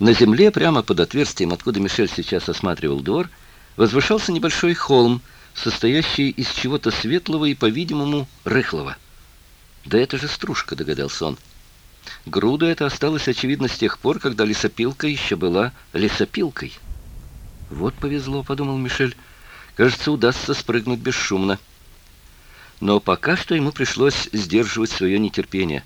На земле, прямо под отверстием, откуда Мишель сейчас осматривал двор, возвышался небольшой холм, состоящий из чего-то светлого и, по-видимому, рыхлого. «Да это же стружка», — догадался он. Груда эта осталась, очевидно, с тех пор, когда лесопилка еще была лесопилкой. «Вот повезло», — подумал Мишель. «Кажется, удастся спрыгнуть бесшумно». Но пока что ему пришлось сдерживать свое нетерпение.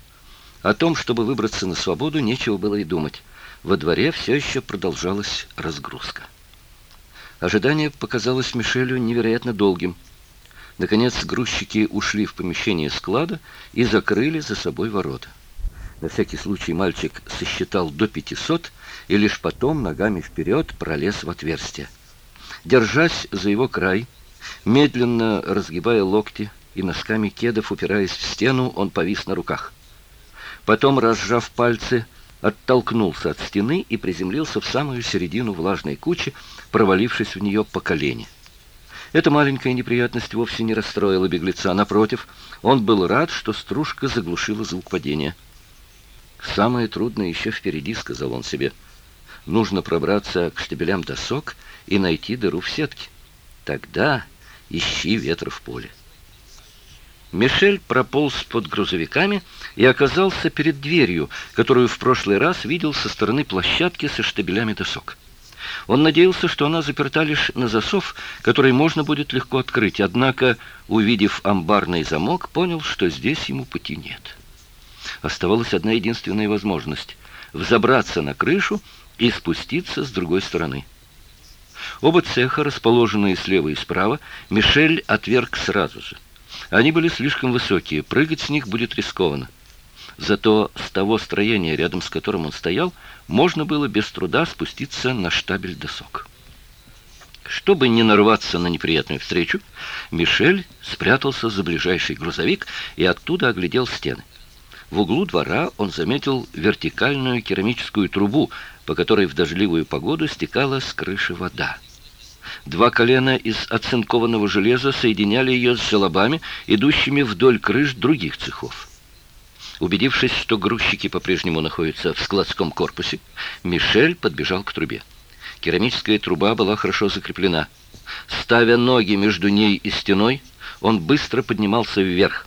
О том, чтобы выбраться на свободу, нечего было и думать во дворе все еще продолжалась разгрузка. Ожидание показалось Мишелю невероятно долгим. Наконец, грузчики ушли в помещение склада и закрыли за собой ворота. На всякий случай мальчик сосчитал до 500 и лишь потом ногами вперед пролез в отверстие. Держась за его край, медленно разгибая локти и носками кедов, упираясь в стену, он повис на руках. Потом, разжав пальцы, оттолкнулся от стены и приземлился в самую середину влажной кучи, провалившись в нее по колени. Эта маленькая неприятность вовсе не расстроила беглеца. Напротив, он был рад, что стружка заглушила звук падения. «Самое трудное еще впереди», — сказал он себе. «Нужно пробраться к штабелям досок и найти дыру в сетке. Тогда ищи ветра в поле». Мишель прополз под грузовиками, — и оказался перед дверью, которую в прошлый раз видел со стороны площадки со штабелями досок. Он надеялся, что она заперта лишь на засов, который можно будет легко открыть, однако, увидев амбарный замок, понял, что здесь ему пути нет. Оставалась одна единственная возможность — взобраться на крышу и спуститься с другой стороны. Оба цеха, расположенные слева и справа, Мишель отверг сразу же. Они были слишком высокие, прыгать с них будет рискованно. Зато с того строения, рядом с которым он стоял, можно было без труда спуститься на штабель досок. Чтобы не нарваться на неприятную встречу, Мишель спрятался за ближайший грузовик и оттуда оглядел стены. В углу двора он заметил вертикальную керамическую трубу, по которой в дождливую погоду стекала с крыши вода. Два колена из оцинкованного железа соединяли ее с желобами, идущими вдоль крыш других цехов. Убедившись, что грузчики по-прежнему находятся в складском корпусе, Мишель подбежал к трубе. Керамическая труба была хорошо закреплена. Ставя ноги между ней и стеной, он быстро поднимался вверх.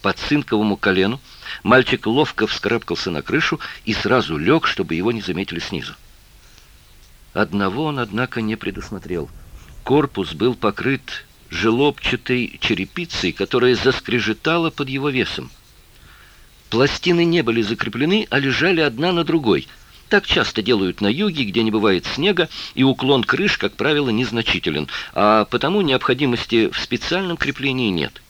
По цинковому колену мальчик ловко вскарабкался на крышу и сразу лег, чтобы его не заметили снизу. Одного он, однако, не предусмотрел. Корпус был покрыт желобчатой черепицей, которая заскрежетала под его весом. Пластины не были закреплены, а лежали одна на другой. Так часто делают на юге, где не бывает снега, и уклон крыш, как правило, незначителен, а потому необходимости в специальном креплении нет.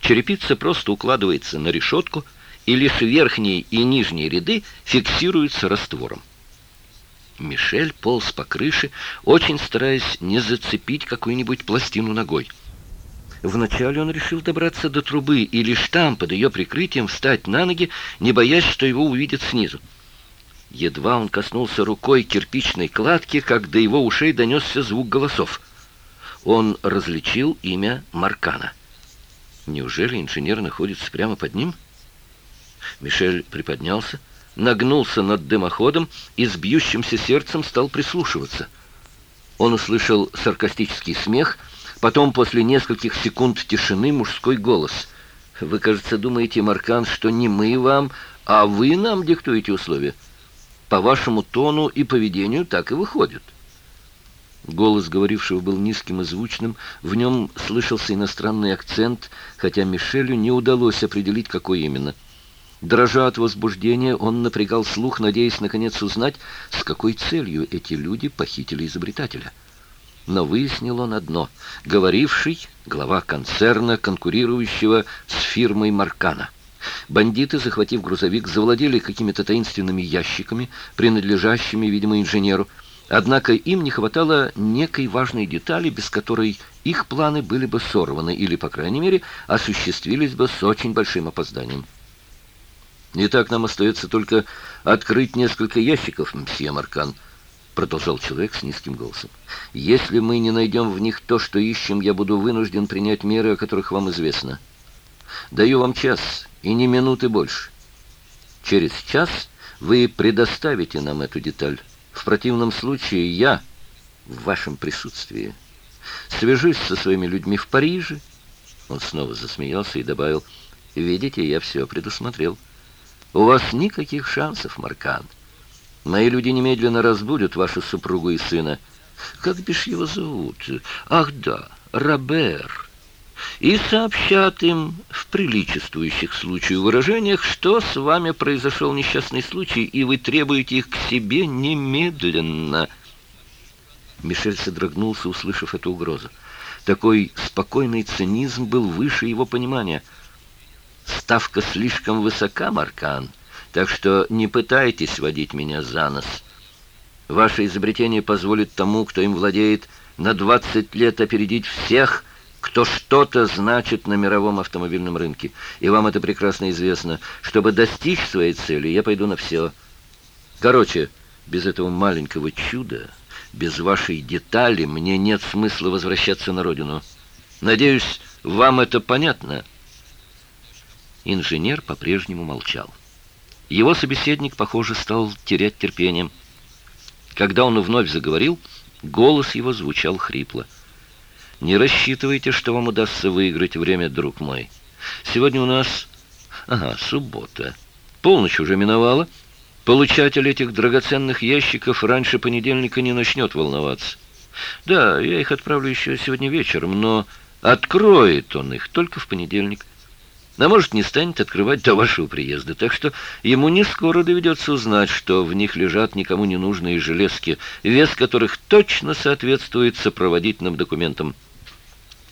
Черепица просто укладывается на решетку, и лишь верхние и нижние ряды фиксируются раствором. Мишель полз по крыше, очень стараясь не зацепить какую-нибудь пластину ногой. Вначале он решил добраться до трубы и лишь там, под ее прикрытием, встать на ноги, не боясь, что его увидят снизу. Едва он коснулся рукой кирпичной кладки, как до его ушей донесся звук голосов. Он различил имя Маркана. Неужели инженер находится прямо под ним? Мишель приподнялся, нагнулся над дымоходом и с бьющимся сердцем стал прислушиваться. Он услышал саркастический смех — Потом, после нескольких секунд тишины, мужской голос. «Вы, кажется, думаете, Маркан, что не мы вам, а вы нам диктуете условия. По вашему тону и поведению так и выходит». Голос говорившего был низким и звучным, в нем слышался иностранный акцент, хотя Мишелю не удалось определить, какой именно. Дрожа от возбуждения, он напрягал слух, надеясь наконец узнать, с какой целью эти люди похитили изобретателя но выяснил он одно. Говоривший — глава концерна, конкурирующего с фирмой Маркана. Бандиты, захватив грузовик, завладели какими-то таинственными ящиками, принадлежащими, видимо, инженеру. Однако им не хватало некой важной детали, без которой их планы были бы сорваны или, по крайней мере, осуществились бы с очень большим опозданием. «Итак, нам остается только открыть несколько ящиков, мсье Маркан», продолжал человек с низким голосом. «Если мы не найдем в них то, что ищем, я буду вынужден принять меры, о которых вам известно. Даю вам час, и не минуты больше. Через час вы предоставите нам эту деталь. В противном случае я в вашем присутствии свяжусь со своими людьми в Париже». Он снова засмеялся и добавил, «Видите, я все предусмотрел. У вас никаких шансов, Маркан». Мои люди немедленно разбудят вашу супругу и сына. Как бишь его зовут? Ах да, Робер. И сообщат им в приличествующих случаю выражениях, что с вами произошел несчастный случай, и вы требуете их к себе немедленно. Мишель содрогнулся, услышав эту угрозу. Такой спокойный цинизм был выше его понимания. «Ставка слишком высока, Маркан», так что не пытайтесь водить меня за нос. Ваше изобретение позволит тому, кто им владеет, на 20 лет опередить всех, кто что-то значит на мировом автомобильном рынке. И вам это прекрасно известно. Чтобы достичь своей цели, я пойду на все. Короче, без этого маленького чуда, без вашей детали, мне нет смысла возвращаться на родину. Надеюсь, вам это понятно?» Инженер по-прежнему молчал. Его собеседник, похоже, стал терять терпение. Когда он вновь заговорил, голос его звучал хрипло. «Не рассчитывайте, что вам удастся выиграть время, друг мой. Сегодня у нас... Ага, суббота. Полночь уже миновала. Получатель этих драгоценных ящиков раньше понедельника не начнет волноваться. Да, я их отправлю еще сегодня вечером, но откроет он их только в понедельник. А может, не станет открывать до вашего приезда, так что ему не скоро доведется узнать, что в них лежат никому не нужные железки, вес которых точно соответствует сопроводительным документам.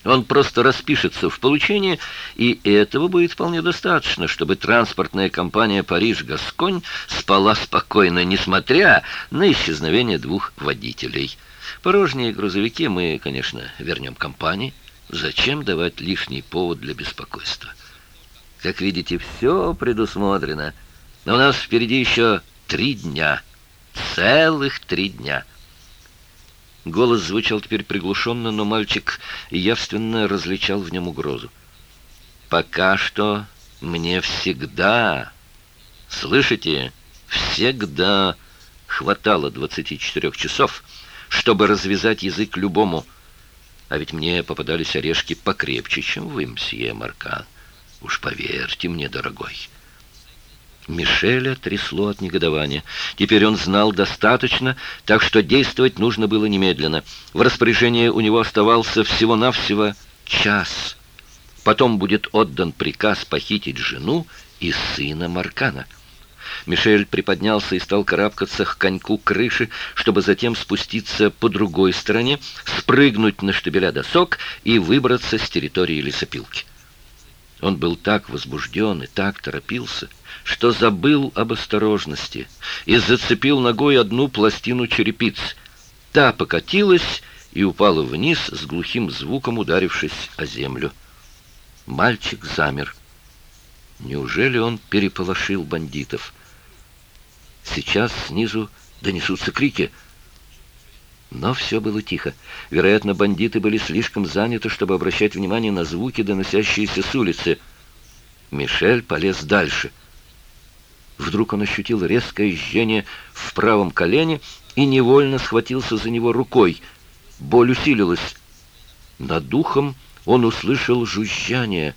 Он просто распишется в получении, и этого будет вполне достаточно, чтобы транспортная компания «Париж-Гасконь» спала спокойно, несмотря на исчезновение двух водителей. Порожние грузовики мы, конечно, вернем компании. Зачем давать лишний повод для беспокойства? Как видите, все предусмотрено. Но у нас впереди еще три дня. Целых три дня. Голос звучал теперь приглушенно, но мальчик явственно различал в нем угрозу. «Пока что мне всегда, слышите, всегда хватало 24 часов, чтобы развязать язык любому. А ведь мне попадались орешки покрепче, чем вы, мсье Маркан. Уж поверьте мне, дорогой. Мишеля трясло от негодования. Теперь он знал достаточно, так что действовать нужно было немедленно. В распоряжении у него оставался всего-навсего час. Потом будет отдан приказ похитить жену и сына Маркана. Мишель приподнялся и стал карабкаться к коньку крыши, чтобы затем спуститься по другой стороне, спрыгнуть на штабеля досок и выбраться с территории лесопилки. Он был так возбужден и так торопился, что забыл об осторожности и зацепил ногой одну пластину черепиц. Та покатилась и упала вниз с глухим звуком, ударившись о землю. Мальчик замер. Неужели он переполошил бандитов? Сейчас снизу донесутся крики — но все было тихо. Вероятно, бандиты были слишком заняты, чтобы обращать внимание на звуки, доносящиеся с улицы. Мишель полез дальше. Вдруг он ощутил резкое жжение в правом колене и невольно схватился за него рукой. Боль усилилась. Над духом он услышал жужжание.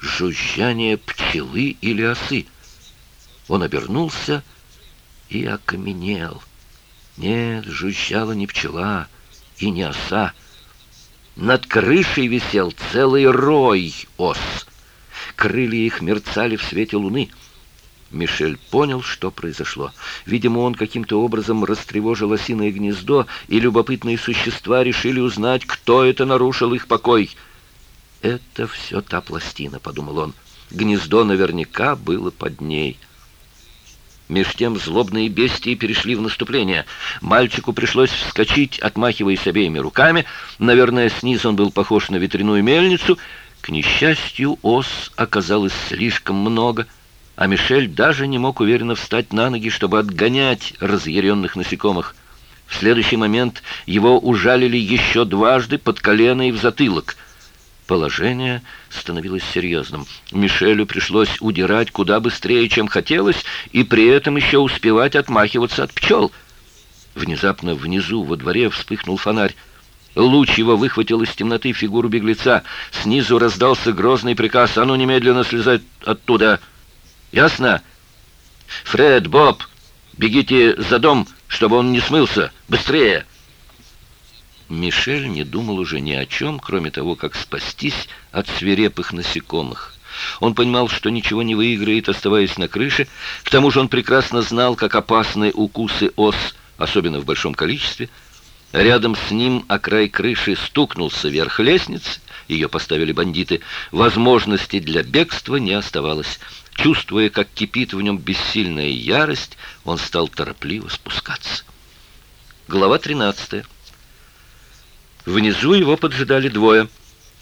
Жужжание пчелы или осы. Он обернулся и окаменел. Нет, жужжала не пчела и не оса. Над крышей висел целый рой ос. Крылья их мерцали в свете луны. Мишель понял, что произошло. Видимо, он каким-то образом растревожил осиное гнездо, и любопытные существа решили узнать, кто это нарушил их покой. «Это все та пластина», — подумал он. Гнездо наверняка было под ней. Меж тем злобные бестии перешли в наступление. Мальчику пришлось вскочить, отмахиваясь обеими руками. Наверное, снизу он был похож на ветряную мельницу. К несчастью, ос оказалось слишком много, а Мишель даже не мог уверенно встать на ноги, чтобы отгонять разъяренных насекомых. В следующий момент его ужалили еще дважды под колено и в затылок — Положение становилось серьезным. Мишелю пришлось удирать куда быстрее, чем хотелось, и при этом еще успевать отмахиваться от пчел. Внезапно внизу во дворе вспыхнул фонарь. Луч его выхватил из темноты фигуру беглеца. Снизу раздался грозный приказ. «А ну, немедленно слезать оттуда!» «Ясно?» «Фред, Боб, бегите за дом, чтобы он не смылся! Быстрее!» Мишель не думал уже ни о чем, кроме того, как спастись от свирепых насекомых. Он понимал, что ничего не выиграет, оставаясь на крыше. К тому же он прекрасно знал, как опасны укусы ос, особенно в большом количестве. Рядом с ним о край крыши стукнулся верх лестницы, ее поставили бандиты. Возможности для бегства не оставалось. Чувствуя, как кипит в нем бессильная ярость, он стал торопливо спускаться. Глава тринадцатая. Внизу его поджидали двое.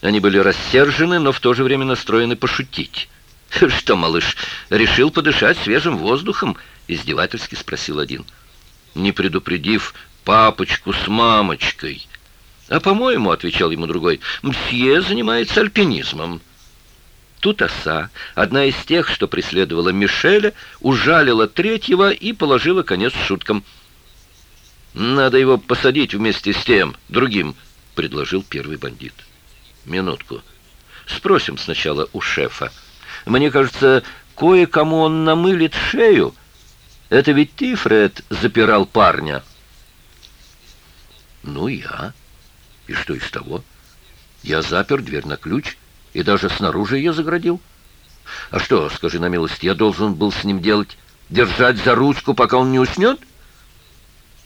Они были рассержены, но в то же время настроены пошутить. «Что, малыш, решил подышать свежим воздухом?» — издевательски спросил один. «Не предупредив папочку с мамочкой». «А, по-моему, — отвечал ему другой, — мсье занимается альпинизмом». Тут оса, одна из тех, что преследовала Мишеля, ужалила третьего и положила конец шуткам. «Надо его посадить вместе с тем, другим», предложил первый бандит. «Минутку. Спросим сначала у шефа. Мне кажется, кое-кому он намылит шею. Это ведь ты, Фред, запирал парня?» «Ну, я. И что из того? Я запер дверь на ключ и даже снаружи ее заградил. А что, скажи на милость, я должен был с ним делать? Держать за ручку, пока он не уснет?»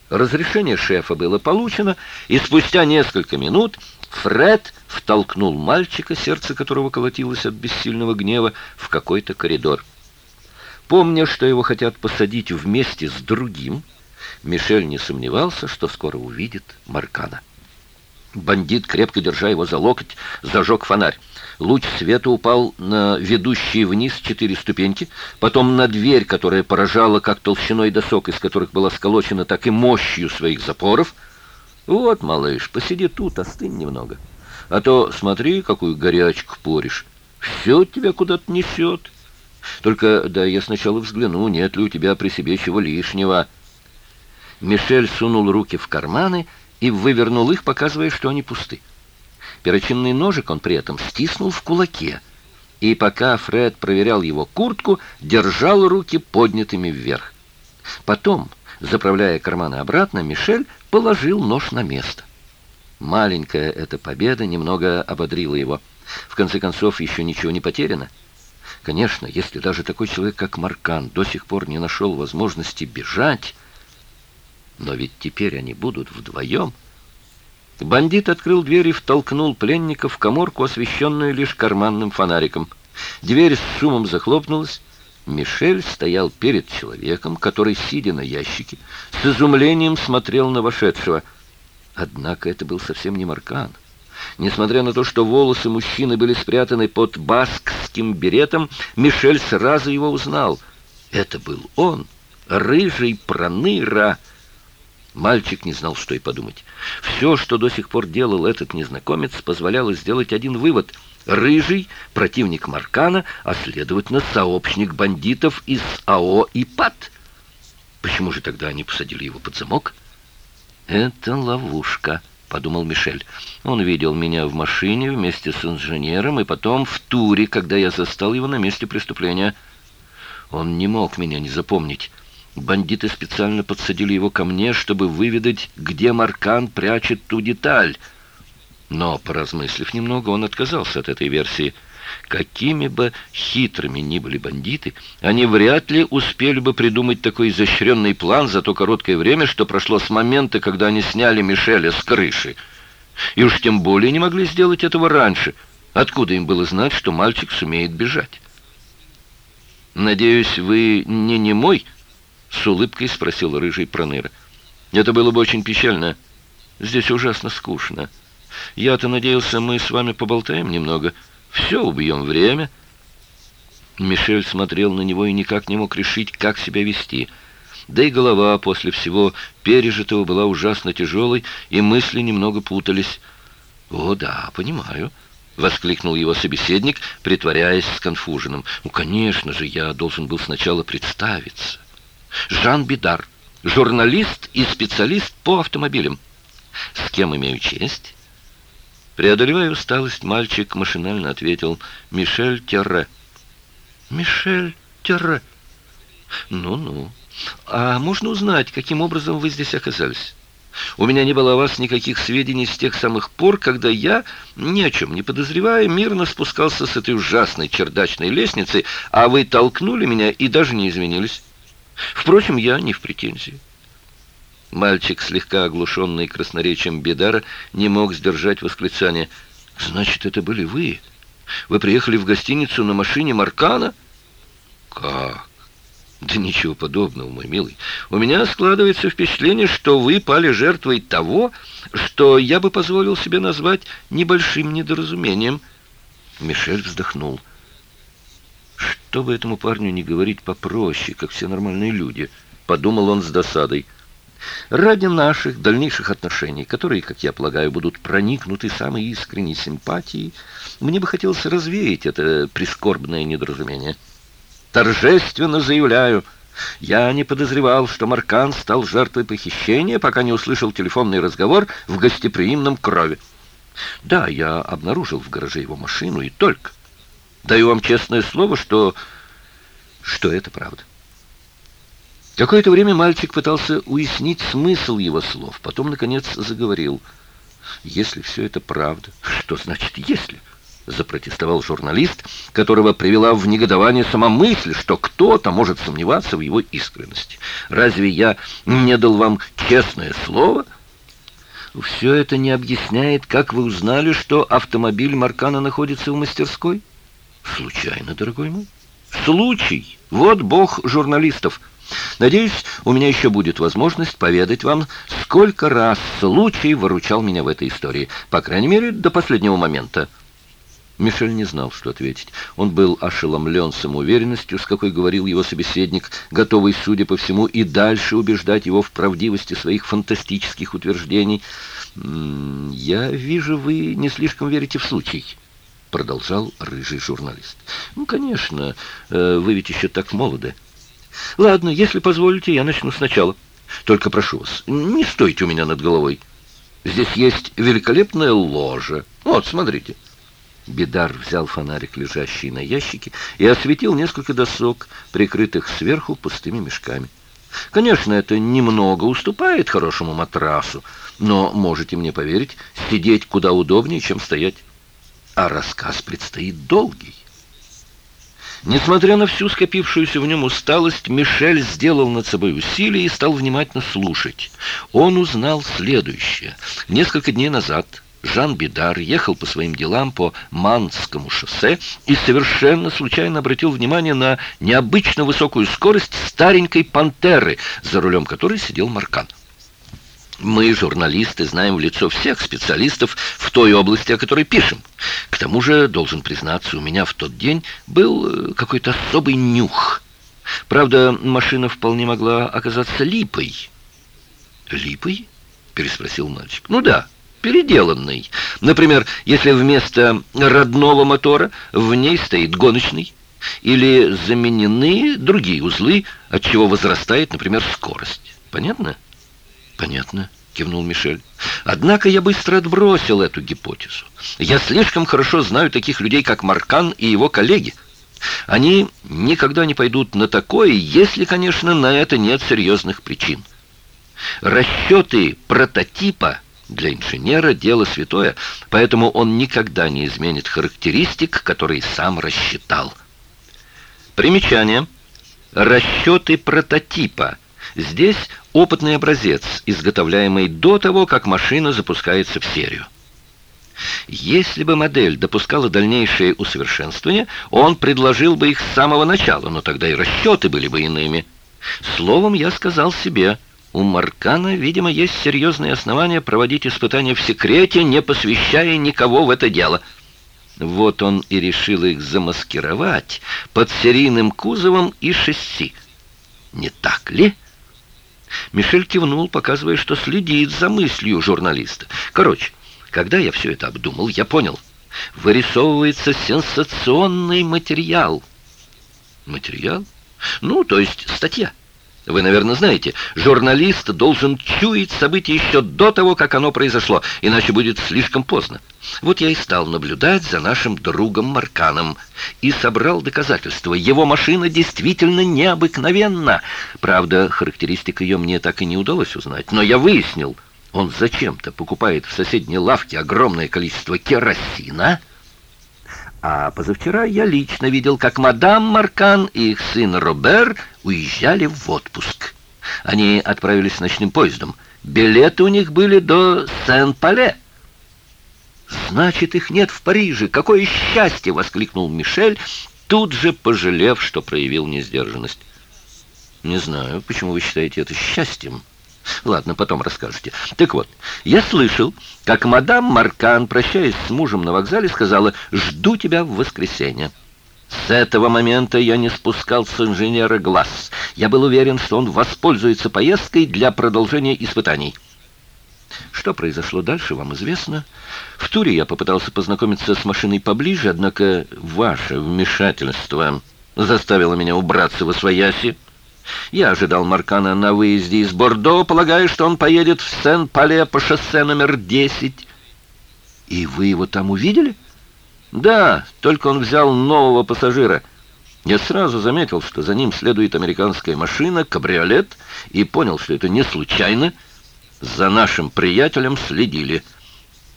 Разрешение шефа было получено, и спустя несколько минут Фред втолкнул мальчика, сердце которого колотилось от бессильного гнева, в какой-то коридор. Помня, что его хотят посадить вместе с другим, Мишель не сомневался, что скоро увидит Маркана. Бандит, крепко держа его за локоть, зажег фонарь. Луч света упал на ведущие вниз четыре ступеньки, потом на дверь, которая поражала как толщиной досок, из которых была сколочена, так и мощью своих запоров. «Вот, малыш, посиди тут, остынь немного. А то смотри, какую горячку поришь. Все тебя куда-то несет. Только да я сначала взгляну, нет ли у тебя при себе чего лишнего». Мишель сунул руки в карманы и вывернул их, показывая, что они пусты. Перочинный ножик он при этом стиснул в кулаке, и пока Фред проверял его куртку, держал руки поднятыми вверх. Потом, заправляя карманы обратно, Мишель положил нож на место. Маленькая эта победа немного ободрила его. В конце концов, еще ничего не потеряно. Конечно, если даже такой человек, как Маркан, до сих пор не нашел возможности бежать, но ведь теперь они будут вдвоем — Бандит открыл дверь и втолкнул пленника в коморку, освещенную лишь карманным фонариком. Дверь с шумом захлопнулась. Мишель стоял перед человеком, который, сидя на ящике, с изумлением смотрел на вошедшего. Однако это был совсем не Маркан. Несмотря на то, что волосы мужчины были спрятаны под баскским беретом, Мишель сразу его узнал. Это был он, рыжий проныра, Мальчик не знал, что и подумать. Все, что до сих пор делал этот незнакомец, позволяло сделать один вывод. Рыжий – противник Маркана, а, следовательно, сообщник бандитов из АО и «Ипат». Почему же тогда они посадили его под замок? «Это ловушка», — подумал Мишель. «Он видел меня в машине вместе с инженером и потом в туре, когда я застал его на месте преступления. Он не мог меня не запомнить». Бандиты специально подсадили его ко мне, чтобы выведать, где Маркан прячет ту деталь. Но, поразмыслив немного, он отказался от этой версии. Какими бы хитрыми ни были бандиты, они вряд ли успели бы придумать такой изощренный план за то короткое время, что прошло с момента, когда они сняли Мишеля с крыши. И уж тем более не могли сделать этого раньше. Откуда им было знать, что мальчик сумеет бежать? «Надеюсь, вы не немой?» С улыбкой спросил рыжий проныр. «Это было бы очень печально. Здесь ужасно скучно. Я-то надеялся, мы с вами поболтаем немного. Все, убьем время». Мишель смотрел на него и никак не мог решить, как себя вести. Да и голова после всего пережитого была ужасно тяжелой, и мысли немного путались. «О, да, понимаю», — воскликнул его собеседник, притворяясь сконфуженным. «Ну, конечно же, я должен был сначала представиться». Жан Бидар, журналист и специалист по автомобилям. С кем имею честь? Преодолевая усталость, мальчик машинально ответил «Мишель Терре». «Мишель Терре». «Ну-ну. А можно узнать, каким образом вы здесь оказались? У меня не было о вас никаких сведений с тех самых пор, когда я, ни о чем не подозревая, мирно спускался с этой ужасной чердачной лестницы, а вы толкнули меня и даже не извинились». Впрочем, я не в претензии. Мальчик, слегка оглушенный красноречием Бедара, не мог сдержать восклицание. «Значит, это были вы? Вы приехали в гостиницу на машине Маркана?» «Как?» «Да ничего подобного, мой милый. У меня складывается впечатление, что вы пали жертвой того, что я бы позволил себе назвать небольшим недоразумением». Мишель вздохнул. Чтобы этому парню не говорить попроще, как все нормальные люди, подумал он с досадой. Ради наших дальнейших отношений, которые, как я полагаю, будут проникнуты самой искренней симпатией, мне бы хотелось развеять это прискорбное недоразумение. Торжественно заявляю, я не подозревал, что Маркан стал жертвой похищения, пока не услышал телефонный разговор в гостеприимном крови. Да, я обнаружил в гараже его машину и только... Даю вам честное слово, что... что это правда. Какое-то время мальчик пытался уяснить смысл его слов, потом, наконец, заговорил. «Если все это правда...» «Что значит «если»?» — запротестовал журналист, которого привела в негодование сама мысль, что кто-то может сомневаться в его искренности. «Разве я не дал вам честное слово?» «Все это не объясняет, как вы узнали, что автомобиль Маркана находится в мастерской?» Случайно, дорогой мой. Случай. Вот бог журналистов. Надеюсь, у меня еще будет возможность поведать вам, сколько раз случай выручал меня в этой истории. По крайней мере, до последнего момента. Мишель не знал, что ответить. Он был ошеломлен самоуверенностью, с какой говорил его собеседник, готовый, судя по всему, и дальше убеждать его в правдивости своих фантастических утверждений. «Я вижу, вы не слишком верите в случай» продолжал рыжий журналист. «Ну, конечно, э, вы ведь еще так молоды. Ладно, если позволите, я начну сначала. Только прошу вас, не стойте у меня над головой. Здесь есть великолепная ложа. Вот, смотрите». Бедар взял фонарик, лежащий на ящике, и осветил несколько досок, прикрытых сверху пустыми мешками. Конечно, это немного уступает хорошему матрасу, но, можете мне поверить, сидеть куда удобнее, чем стоять а рассказ предстоит долгий. Несмотря на всю скопившуюся в нем усталость, Мишель сделал над собой усилие и стал внимательно слушать. Он узнал следующее. Несколько дней назад Жан Бидар ехал по своим делам по Манскому шоссе и совершенно случайно обратил внимание на необычно высокую скорость старенькой «Пантеры», за рулем которой сидел Маркан. Мы, журналисты, знаем в лицо всех специалистов в той области, о которой пишем. К тому же, должен признаться, у меня в тот день был э, какой-то особый нюх. Правда, машина вполне могла оказаться липой. «Липой?» – переспросил мальчик. «Ну да, переделанный. Например, если вместо родного мотора в ней стоит гоночный, или заменены другие узлы, от чего возрастает, например, скорость. Понятно?» Понятно, кивнул Мишель. Однако я быстро отбросил эту гипотезу. Я слишком хорошо знаю таких людей, как Маркан и его коллеги. Они никогда не пойдут на такое, если, конечно, на это нет серьезных причин. Расчеты прототипа для инженера – дело святое, поэтому он никогда не изменит характеристик, которые сам рассчитал. Примечание. Расчеты прототипа. Здесь опытный образец, изготовляемый до того, как машина запускается в серию. Если бы модель допускала дальнейшее усовершенствование, он предложил бы их с самого начала, но тогда и расчеты были бы иными. Словом, я сказал себе, у Маркана, видимо, есть серьезные основания проводить испытания в секрете, не посвящая никого в это дело. Вот он и решил их замаскировать под серийным кузовом и шасси. Не так ли? — Мишель кивнул, показывая, что следит за мыслью журналиста. Короче, когда я все это обдумал, я понял. Вырисовывается сенсационный материал. Материал? Ну, то есть статья. Вы, наверное, знаете, журналист должен чуять события еще до того, как оно произошло, иначе будет слишком поздно. Вот я и стал наблюдать за нашим другом Марканом и собрал доказательства. Его машина действительно необыкновенна. Правда, характеристик ее мне так и не удалось узнать, но я выяснил, он зачем-то покупает в соседней лавке огромное количество керосина... А позавчера я лично видел, как мадам Маркан и их сын Робер уезжали в отпуск. Они отправились ночным поездом. Билеты у них были до Сен-Пале. «Значит, их нет в Париже! Какое счастье!» — воскликнул Мишель, тут же пожалев, что проявил несдержанность. «Не знаю, почему вы считаете это счастьем?» Ладно, потом расскажете. Так вот, я слышал, как мадам Маркан, прощаясь с мужем на вокзале, сказала «Жду тебя в воскресенье». С этого момента я не спускал с инженера глаз. Я был уверен, что он воспользуется поездкой для продолжения испытаний. Что произошло дальше, вам известно. В туре я попытался познакомиться с машиной поближе, однако ваше вмешательство заставило меня убраться во свояси. Я ожидал Маркана на выезде из Бордо, полагая, что он поедет в Сен-Пале по шоссе номер 10. И вы его там увидели? Да, только он взял нового пассажира. Я сразу заметил, что за ним следует американская машина, кабриолет, и понял, что это не случайно. За нашим приятелем следили.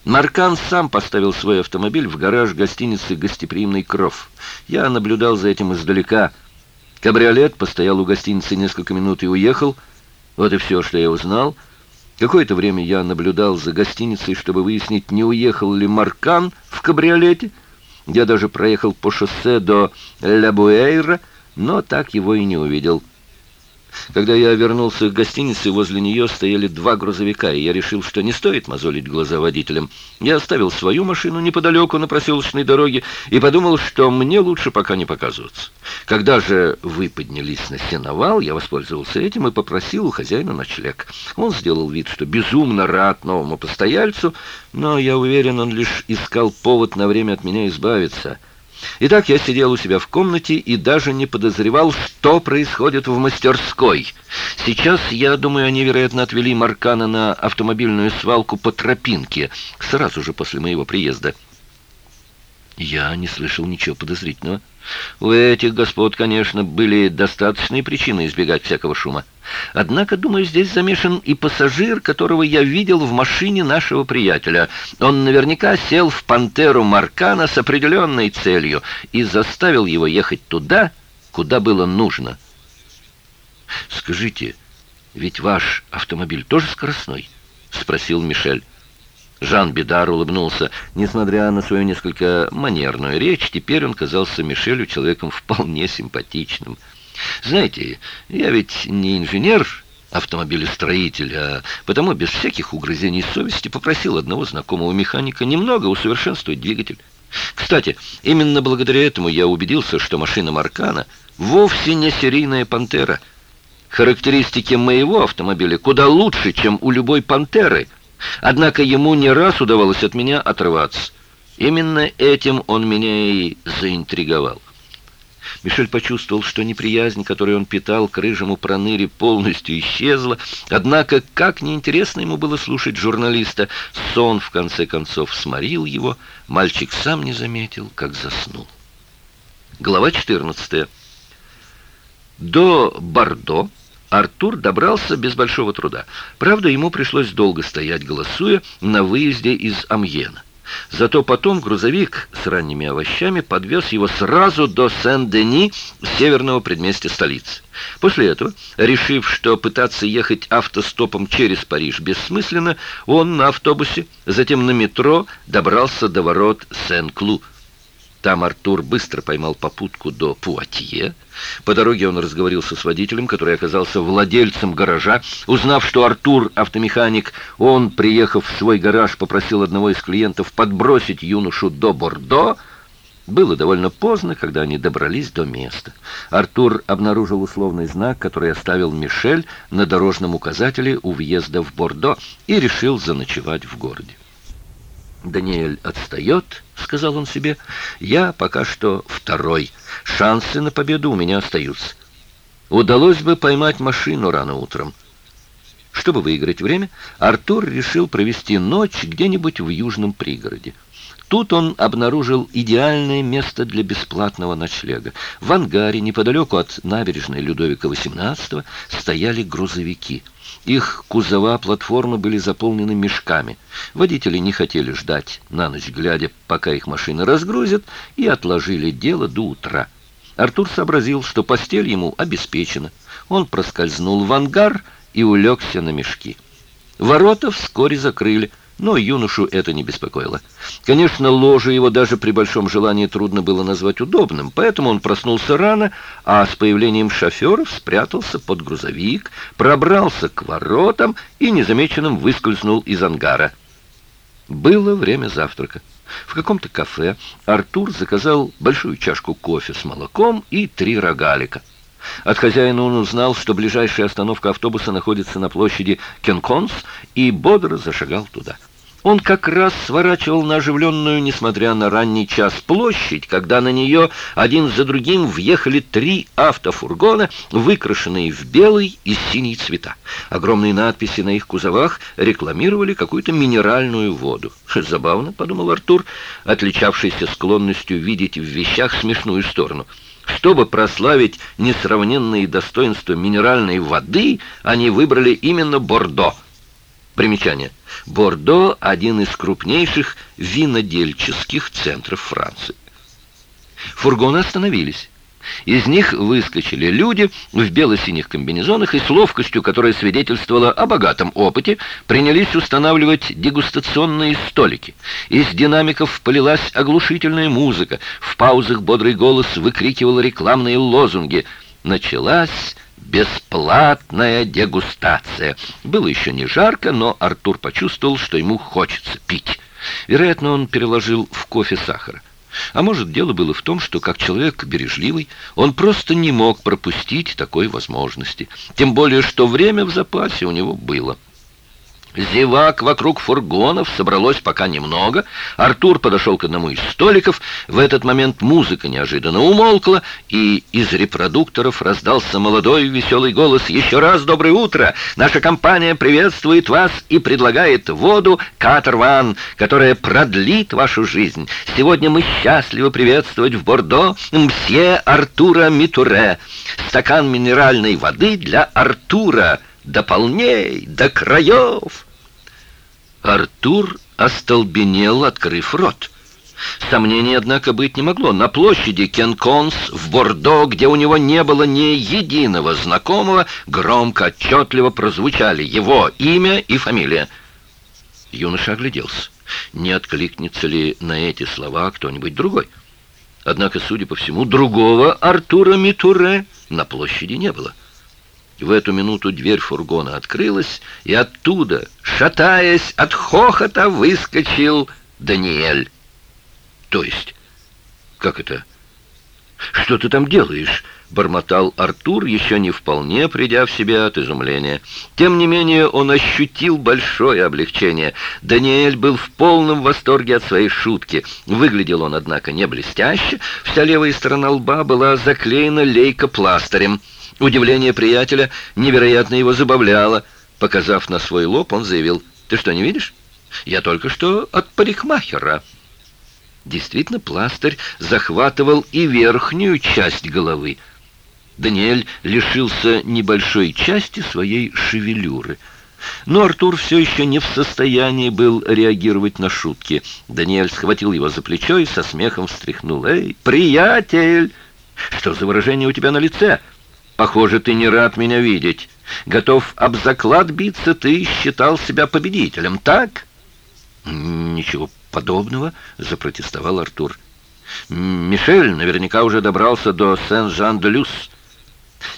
Маркан сам поставил свой автомобиль в гараж гостиницы «Гостеприимный кров». Я наблюдал за этим издалека – Кабриолет постоял у гостиницы несколько минут и уехал. Вот и все, что я узнал. Какое-то время я наблюдал за гостиницей, чтобы выяснить, не уехал ли Маркан в кабриолете. Я даже проехал по шоссе до Лябуэйра, но так его и не увидел. Когда я вернулся к гостинице, возле нее стояли два грузовика, и я решил, что не стоит мозолить глаза водителям. Я оставил свою машину неподалеку на проселочной дороге и подумал, что мне лучше пока не показываться. Когда же вы поднялись на сеновал, я воспользовался этим и попросил у хозяина ночлег. Он сделал вид, что безумно рад новому постояльцу, но, я уверен, он лишь искал повод на время от меня избавиться». Итак, я сидел у себя в комнате и даже не подозревал, что происходит в мастерской. Сейчас, я думаю, они, вероятно, отвели Маркана на автомобильную свалку по тропинке, сразу же после моего приезда. Я не слышал ничего подозрительного. У этих господ, конечно, были достаточные причины избегать всякого шума. Однако, думаю, здесь замешан и пассажир, которого я видел в машине нашего приятеля. Он наверняка сел в «Пантеру Маркана» с определенной целью и заставил его ехать туда, куда было нужно. «Скажите, ведь ваш автомобиль тоже скоростной?» — спросил Мишель. Жан Бедар улыбнулся. Несмотря на свою несколько манерную речь, теперь он казался Мишелю человеком вполне симпатичным. Знаете, я ведь не инженер, автомобилестроитель, а потому без всяких угрызений совести попросил одного знакомого механика немного усовершенствовать двигатель. Кстати, именно благодаря этому я убедился, что машина Маркана вовсе не серийная «Пантера». Характеристики моего автомобиля куда лучше, чем у любой «Пантеры». Однако ему не раз удавалось от меня отрываться. Именно этим он меня и заинтриговал. Мишель почувствовал, что неприязнь, которую он питал к рыжему проныре, полностью исчезла. Однако, как неинтересно ему было слушать журналиста, сон, в конце концов, сморил его. Мальчик сам не заметил, как заснул. Глава 14. До Бордо Артур добрался без большого труда. Правда, ему пришлось долго стоять, голосуя, на выезде из Амьена. Зато потом грузовик с ранними овощами подвез его сразу до Сен-Дени, северного предместья столицы. После этого, решив, что пытаться ехать автостопом через Париж бессмысленно, он на автобусе, затем на метро добрался до ворот Сен-Клу. Там Артур быстро поймал попутку до Пуатье. По дороге он разговорился с водителем, который оказался владельцем гаража. Узнав, что Артур — автомеханик, он, приехав в свой гараж, попросил одного из клиентов подбросить юношу до Бордо. Было довольно поздно, когда они добрались до места. Артур обнаружил условный знак, который оставил Мишель на дорожном указателе у въезда в Бордо и решил заночевать в городе. Даниэль отстает, — сказал он себе, — я пока что второй. Шансы на победу у меня остаются. Удалось бы поймать машину рано утром. Чтобы выиграть время, Артур решил провести ночь где-нибудь в южном пригороде. Тут он обнаружил идеальное место для бесплатного ночлега. В ангаре неподалеку от набережной Людовика XVIII стояли грузовики — их кузова платформы были заполнены мешками. Водители не хотели ждать на ночь глядя, пока их машины разгрузят, и отложили дело до утра. Артур сообразил, что постель ему обеспечена. Он проскользнул в ангар и улегся на мешки. Ворота вскоре закрыли. Но юношу это не беспокоило. Конечно, ложе его даже при большом желании трудно было назвать удобным, поэтому он проснулся рано, а с появлением шоферов спрятался под грузовик, пробрался к воротам и незамеченным выскользнул из ангара. Было время завтрака. В каком-то кафе Артур заказал большую чашку кофе с молоком и три рогалика. От хозяина он узнал, что ближайшая остановка автобуса находится на площади Кенконс, и бодро зашагал туда. Он как раз сворачивал на оживленную, несмотря на ранний час, площадь, когда на нее один за другим въехали три автофургона, выкрашенные в белый и синий цвета. Огромные надписи на их кузовах рекламировали какую-то минеральную воду. Хм, «Забавно», — подумал Артур, отличавшийся склонностью видеть в вещах смешную сторону. Чтобы прославить несравненные достоинства минеральной воды, они выбрали именно Бордо. Примечание — Бордо – один из крупнейших винодельческих центров Франции. Фургоны остановились. Из них выскочили люди в бело-синих комбинезонах и с ловкостью, которая свидетельствовала о богатом опыте, принялись устанавливать дегустационные столики. Из динамиков полилась оглушительная музыка, в паузах бодрый голос выкрикивал рекламные лозунги. Началась бесплатная дегустация. Было еще не жарко, но Артур почувствовал, что ему хочется пить. Вероятно, он переложил в кофе сахара. А может, дело было в том, что, как человек бережливый, он просто не мог пропустить такой возможности. Тем более, что время в запасе у него было. Зевак вокруг фургонов собралось пока немного. Артур подошел к одному из столиков. В этот момент музыка неожиданно умолкла, и из репродукторов раздался молодой веселый голос. «Еще раз доброе утро! Наша компания приветствует вас и предлагает воду Катарван, которая продлит вашу жизнь. Сегодня мы счастливы приветствовать в Бордо мсье Артура Митуре. Стакан минеральной воды для Артура!» до полней, до краев. Артур остолбенел, открыв рот. Сомнений, однако, быть не могло. На площади Кенконс в Бордо, где у него не было ни единого знакомого, громко, отчетливо прозвучали его имя и фамилия. Юноша огляделся. Не откликнется ли на эти слова кто-нибудь другой? Однако, судя по всему, другого Артура Митуре на площади не было. В эту минуту дверь фургона открылась, и оттуда, шатаясь от хохота, выскочил Даниэль. То есть, как это? Что ты там делаешь? бормотал Артур, еще не вполне придя в себя от изумления. Тем не менее, он ощутил большое облегчение. Даниэль был в полном восторге от своей шутки. Выглядел он, однако, не блестяще. Вся левая сторона лба была заклеена лейкопластырем. Удивление приятеля невероятно его забавляло. Показав на свой лоб, он заявил, «Ты что, не видишь? Я только что от парикмахера». Действительно, пластырь захватывал и верхнюю часть головы. Даниэль лишился небольшой части своей шевелюры. Но Артур все еще не в состоянии был реагировать на шутки. Даниэль схватил его за плечо и со смехом встряхнул. «Эй, приятель! Что за выражение у тебя на лице?» Похоже, ты не рад меня видеть. Готов об заклад биться, ты считал себя победителем, так? Ничего подобного, запротестовал Артур. Мишель наверняка уже добрался до Сен-Жан-де-Люс.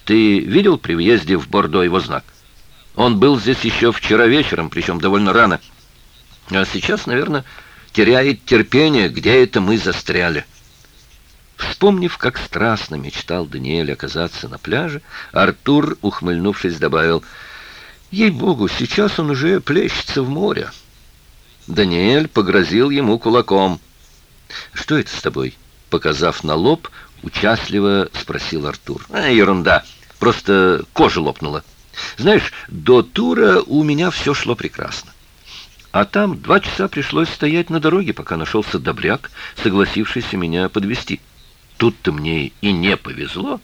Ты видел при въезде в Бордо его знак? Он был здесь еще вчера вечером, причем довольно рано. А сейчас, наверное, теряет терпение, где это мы застряли. Вспомнив, как страстно мечтал Даниэль оказаться на пляже, Артур, ухмыльнувшись, добавил, «Ей-богу, сейчас он уже плещется в море». Даниэль погрозил ему кулаком. «Что это с тобой?» Показав на лоб, участливо спросил Артур. «А, ерунда, просто кожа лопнула. Знаешь, до тура у меня все шло прекрасно. А там два часа пришлось стоять на дороге, пока нашелся добряк, согласившийся меня подвести. Тут-то мне и не повезло.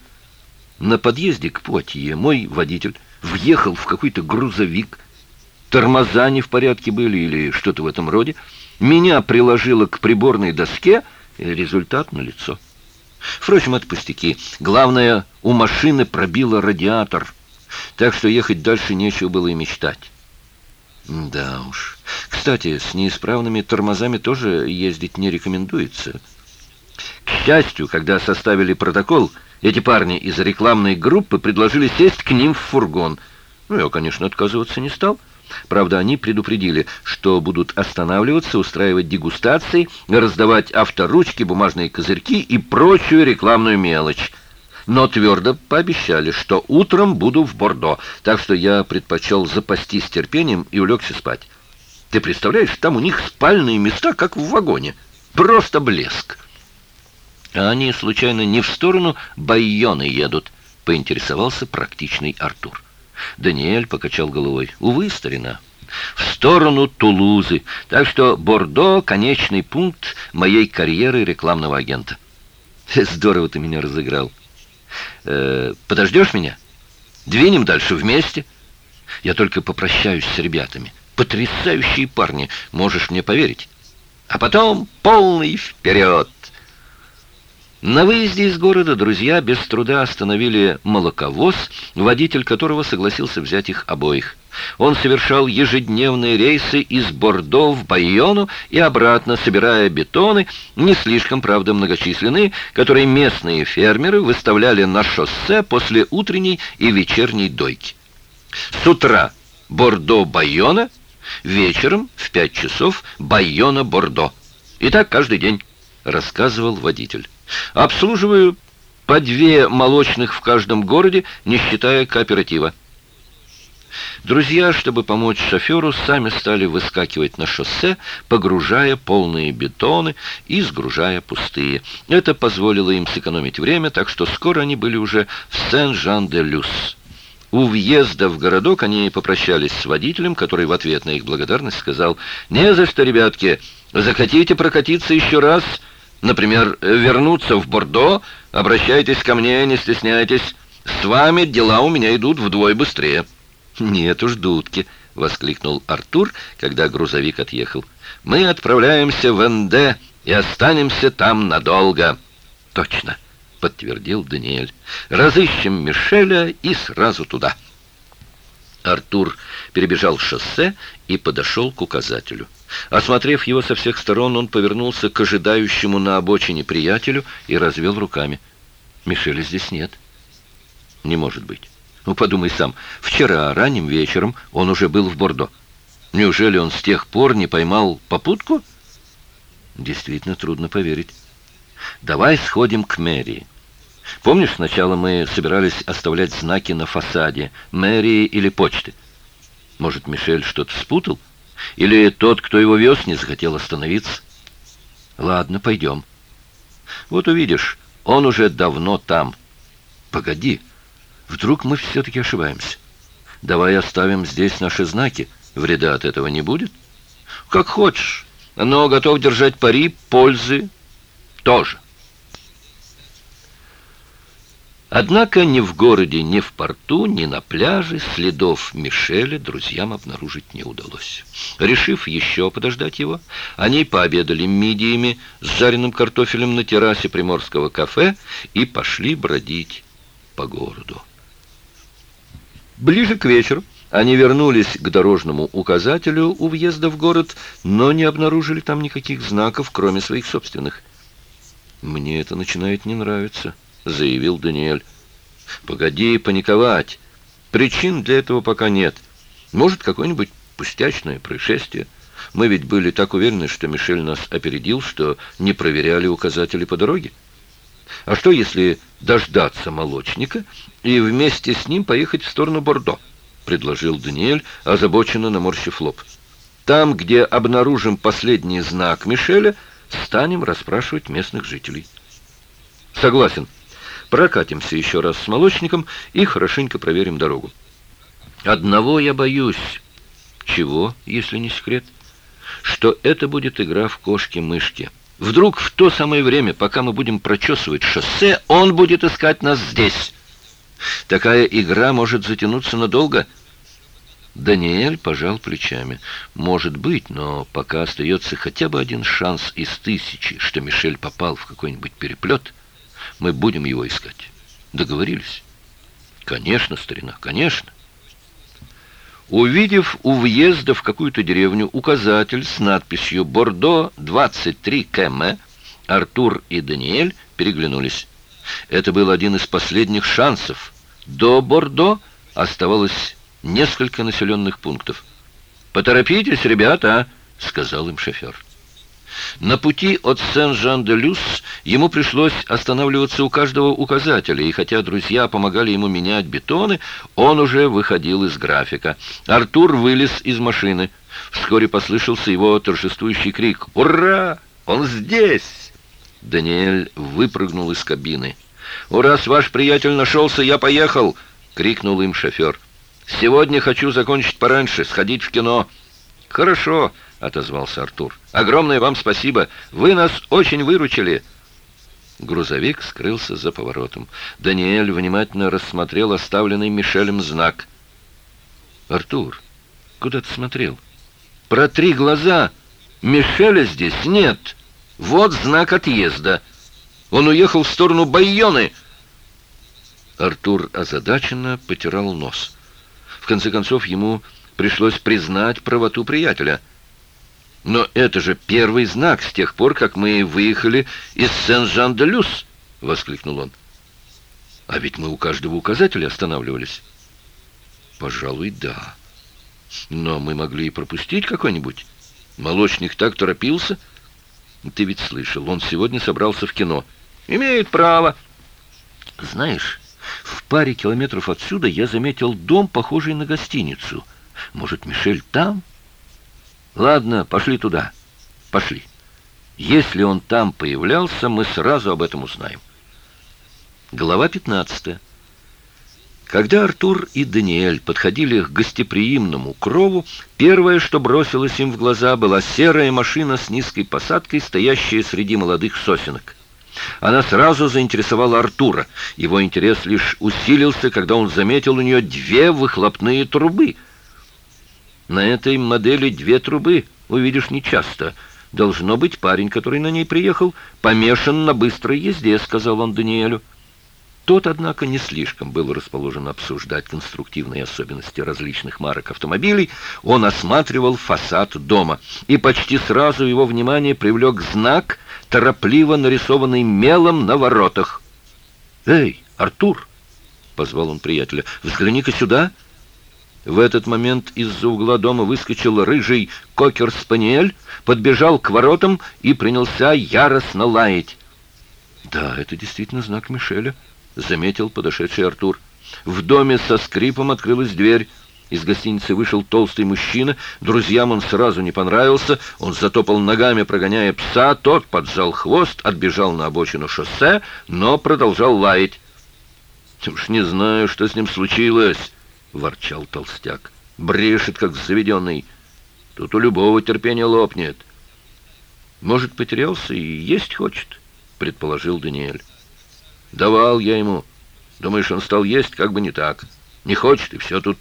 На подъезде к Пуатье мой водитель въехал в какой-то грузовик. Тормоза не в порядке были или что-то в этом роде. Меня приложило к приборной доске, и результат лицо. Впрочем, это пустяки. Главное, у машины пробило радиатор, так что ехать дальше нечего было и мечтать. Да уж. Кстати, с неисправными тормозами тоже ездить не рекомендуется. К счастью, когда составили протокол, эти парни из рекламной группы предложили сесть к ним в фургон. Ну, я, конечно, отказываться не стал. Правда, они предупредили, что будут останавливаться, устраивать дегустации, раздавать авторучки, бумажные козырьки и прочую рекламную мелочь. Но твердо пообещали, что утром буду в Бордо, так что я предпочел запастись терпением и улегся спать. Ты представляешь, там у них спальные места, как в вагоне. Просто блеск. «А они, случайно, не в сторону Байоны едут?» — поинтересовался практичный Артур. Даниэль покачал головой. «Увы, старина, в сторону Тулузы, так что Бордо — конечный пункт моей карьеры рекламного агента». «Здорово ты меня разыграл. Э, подождешь меня? Двинем дальше вместе. Я только попрощаюсь с ребятами. Потрясающие парни, можешь мне поверить. А потом полный вперед!» На выезде из города друзья без труда остановили молоковоз, водитель которого согласился взять их обоих. Он совершал ежедневные рейсы из Бордо в Байону и обратно, собирая бетоны, не слишком, правда, многочисленные, которые местные фермеры выставляли на шоссе после утренней и вечерней дойки. С утра Бордо-Байона, вечером в пять часов Байона-Бордо. И так каждый день, рассказывал водитель. Обслуживаю по две молочных в каждом городе, не считая кооператива. Друзья, чтобы помочь шоферу, сами стали выскакивать на шоссе, погружая полные бетоны и сгружая пустые. Это позволило им сэкономить время, так что скоро они были уже в Сен-Жан-де-Люс. У въезда в городок они попрощались с водителем, который в ответ на их благодарность сказал «Не за что, ребятки, захотите прокатиться еще раз?» Например, вернуться в Бордо, обращайтесь ко мне, не стесняйтесь. С вами дела у меня идут вдвое быстрее». «Нет уж, дудки», — воскликнул Артур, когда грузовик отъехал. «Мы отправляемся в НД и останемся там надолго». «Точно», — подтвердил Даниэль. «Разыщем Мишеля и сразу туда». Артур перебежал шоссе и подошел к указателю. Осмотрев его со всех сторон, он повернулся к ожидающему на обочине приятелю и развел руками. «Мишеля здесь нет». «Не может быть». «Ну, подумай сам. Вчера ранним вечером он уже был в Бордо. Неужели он с тех пор не поймал попутку?» «Действительно трудно поверить». «Давай сходим к мэрии». Помнишь, сначала мы собирались оставлять знаки на фасаде, мэрии или почты? Может, Мишель что-то спутал? Или тот, кто его вез, не захотел остановиться? Ладно, пойдем. Вот увидишь, он уже давно там. Погоди, вдруг мы все-таки ошибаемся. Давай оставим здесь наши знаки, вреда от этого не будет. Как хочешь, но готов держать пари пользы тоже. Однако ни в городе, ни в порту, ни на пляже следов Мишеля друзьям обнаружить не удалось. Решив еще подождать его, они пообедали мидиями с жареным картофелем на террасе приморского кафе и пошли бродить по городу. Ближе к вечеру они вернулись к дорожному указателю у въезда в город, но не обнаружили там никаких знаков, кроме своих собственных. «Мне это начинает не нравиться», заявил Даниэль. «Погоди паниковать. Причин для этого пока нет. Может, какое-нибудь пустячное происшествие. Мы ведь были так уверены, что Мишель нас опередил, что не проверяли указатели по дороге. А что, если дождаться молочника и вместе с ним поехать в сторону Бордо?» предложил Даниэль, озабоченно наморщив лоб. «Там, где обнаружим последний знак Мишеля, станем расспрашивать местных жителей». «Согласен», Прокатимся еще раз с молочником и хорошенько проверим дорогу. Одного я боюсь. Чего, если не секрет? Что это будет игра в кошки-мышки. Вдруг в то самое время, пока мы будем прочесывать шоссе, он будет искать нас здесь. Такая игра может затянуться надолго. Даниэль пожал плечами. Может быть, но пока остается хотя бы один шанс из тысячи, что Мишель попал в какой-нибудь переплет, мы будем его искать. Договорились? Конечно, старина, конечно. Увидев у въезда в какую-то деревню указатель с надписью «Бордо 23 КМ», Артур и Даниэль переглянулись. Это был один из последних шансов. До Бордо оставалось несколько населенных пунктов. «Поторопитесь, ребята!» — сказал им шофер. На пути от Сен-Жан-де-Люс ему пришлось останавливаться у каждого указателя, и хотя друзья помогали ему менять бетоны, он уже выходил из графика. Артур вылез из машины. Вскоре послышался его торжествующий крик «Ура! Он здесь!» Даниэль выпрыгнул из кабины. «Ура! ваш приятель нашелся, я поехал!» — крикнул им шофер. «Сегодня хочу закончить пораньше, сходить в кино». «Хорошо!» — отозвался Артур. «Огромное вам спасибо! Вы нас очень выручили!» Грузовик скрылся за поворотом. Даниэль внимательно рассмотрел оставленный Мишелем знак. «Артур, куда ты смотрел?» Про три глаза! Мишеля здесь нет! Вот знак отъезда! Он уехал в сторону Байоны!» Артур озадаченно потирал нос. В конце концов, ему пришлось признать правоту приятеля — но это же первый знак с тех пор, как мы выехали из Сен-Жан-де-Люс, воскликнул он. А ведь мы у каждого указателя останавливались. Пожалуй, да. Но мы могли и пропустить какой-нибудь. Молочник так торопился. Ты ведь слышал, он сегодня собрался в кино. Имеет право. Знаешь, в паре километров отсюда я заметил дом, похожий на гостиницу. Может, Мишель там? Ладно, пошли туда. Пошли. Если он там появлялся, мы сразу об этом узнаем. Глава 15. Когда Артур и Даниэль подходили к гостеприимному крову, первое, что бросилось им в глаза, была серая машина с низкой посадкой, стоящая среди молодых сосенок. Она сразу заинтересовала Артура. Его интерес лишь усилился, когда он заметил у нее две выхлопные трубы — на этой модели две трубы, увидишь нечасто. Должно быть, парень, который на ней приехал, помешан на быстрой езде», — сказал он Даниэлю. Тот, однако, не слишком был расположен обсуждать конструктивные особенности различных марок автомобилей. Он осматривал фасад дома, и почти сразу его внимание привлек знак, торопливо нарисованный мелом на воротах. «Эй, Артур!» — позвал он приятеля. «Взгляни-ка сюда!» В этот момент из-за угла дома выскочил рыжий кокер-спаниель, подбежал к воротам и принялся яростно лаять. «Да, это действительно знак Мишеля», — заметил подошедший Артур. В доме со скрипом открылась дверь. Из гостиницы вышел толстый мужчина. Друзьям он сразу не понравился. Он затопал ногами, прогоняя пса. Тот поджал хвост, отбежал на обочину шоссе, но продолжал лаять. «Уж не знаю, что с ним случилось», ворчал толстяк. «Брешет, как заведенный. Тут у любого терпения лопнет». «Может, потерялся и есть хочет?» — предположил Даниэль. «Давал я ему. Думаешь, он стал есть, как бы не так. Не хочет, и все тут.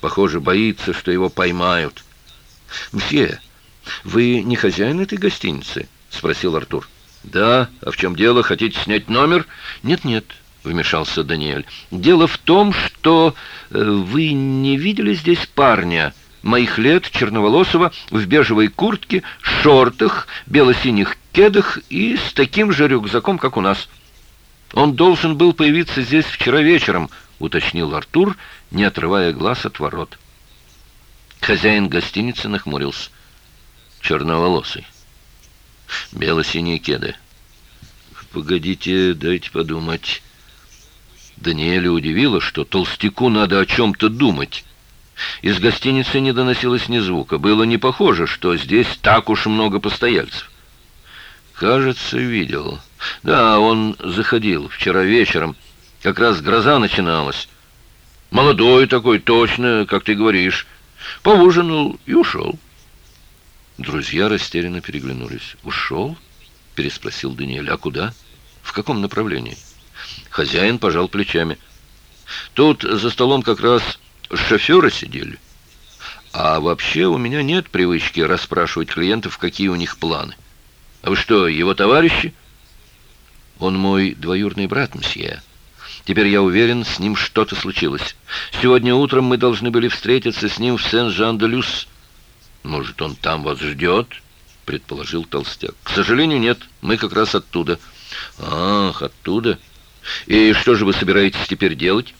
Похоже, боится, что его поймают». «Мсье, вы не хозяин этой вмешался Даниэль. «Дело в том, что э, вы не видели здесь парня моих лет, черноволосого, в бежевой куртке, шортах, бело-синих кедах и с таким же рюкзаком, как у нас. Он должен был появиться здесь вчера вечером», — уточнил Артур, не отрывая глаз от ворот. Хозяин гостиницы нахмурился. «Черноволосый. Бело-синие кеды». «Погодите, дайте подумать». Даниэля удивило, что толстяку надо о чем-то думать. Из гостиницы не доносилось ни звука. Было не похоже, что здесь так уж много постояльцев. «Кажется, видел. Да, он заходил вчера вечером. Как раз гроза начиналась. Молодой такой, точно, как ты говоришь. Повужинал и ушел». Друзья растерянно переглянулись. «Ушел?» — переспросил Даниэль. «А куда? В каком направлении?» Хозяин пожал плечами. Тут за столом как раз шоферы сидели. А вообще у меня нет привычки расспрашивать клиентов, какие у них планы. А вы что, его товарищи? Он мой двоюродный брат, мсье. Теперь я уверен, с ним что-то случилось. Сегодня утром мы должны были встретиться с ним в Сен-Жан-де-Люс. Может, он там вас ждет? Предположил толстяк. К сожалению, нет. Мы как раз оттуда. Ах, оттуда. И что же вы собираетесь теперь делать?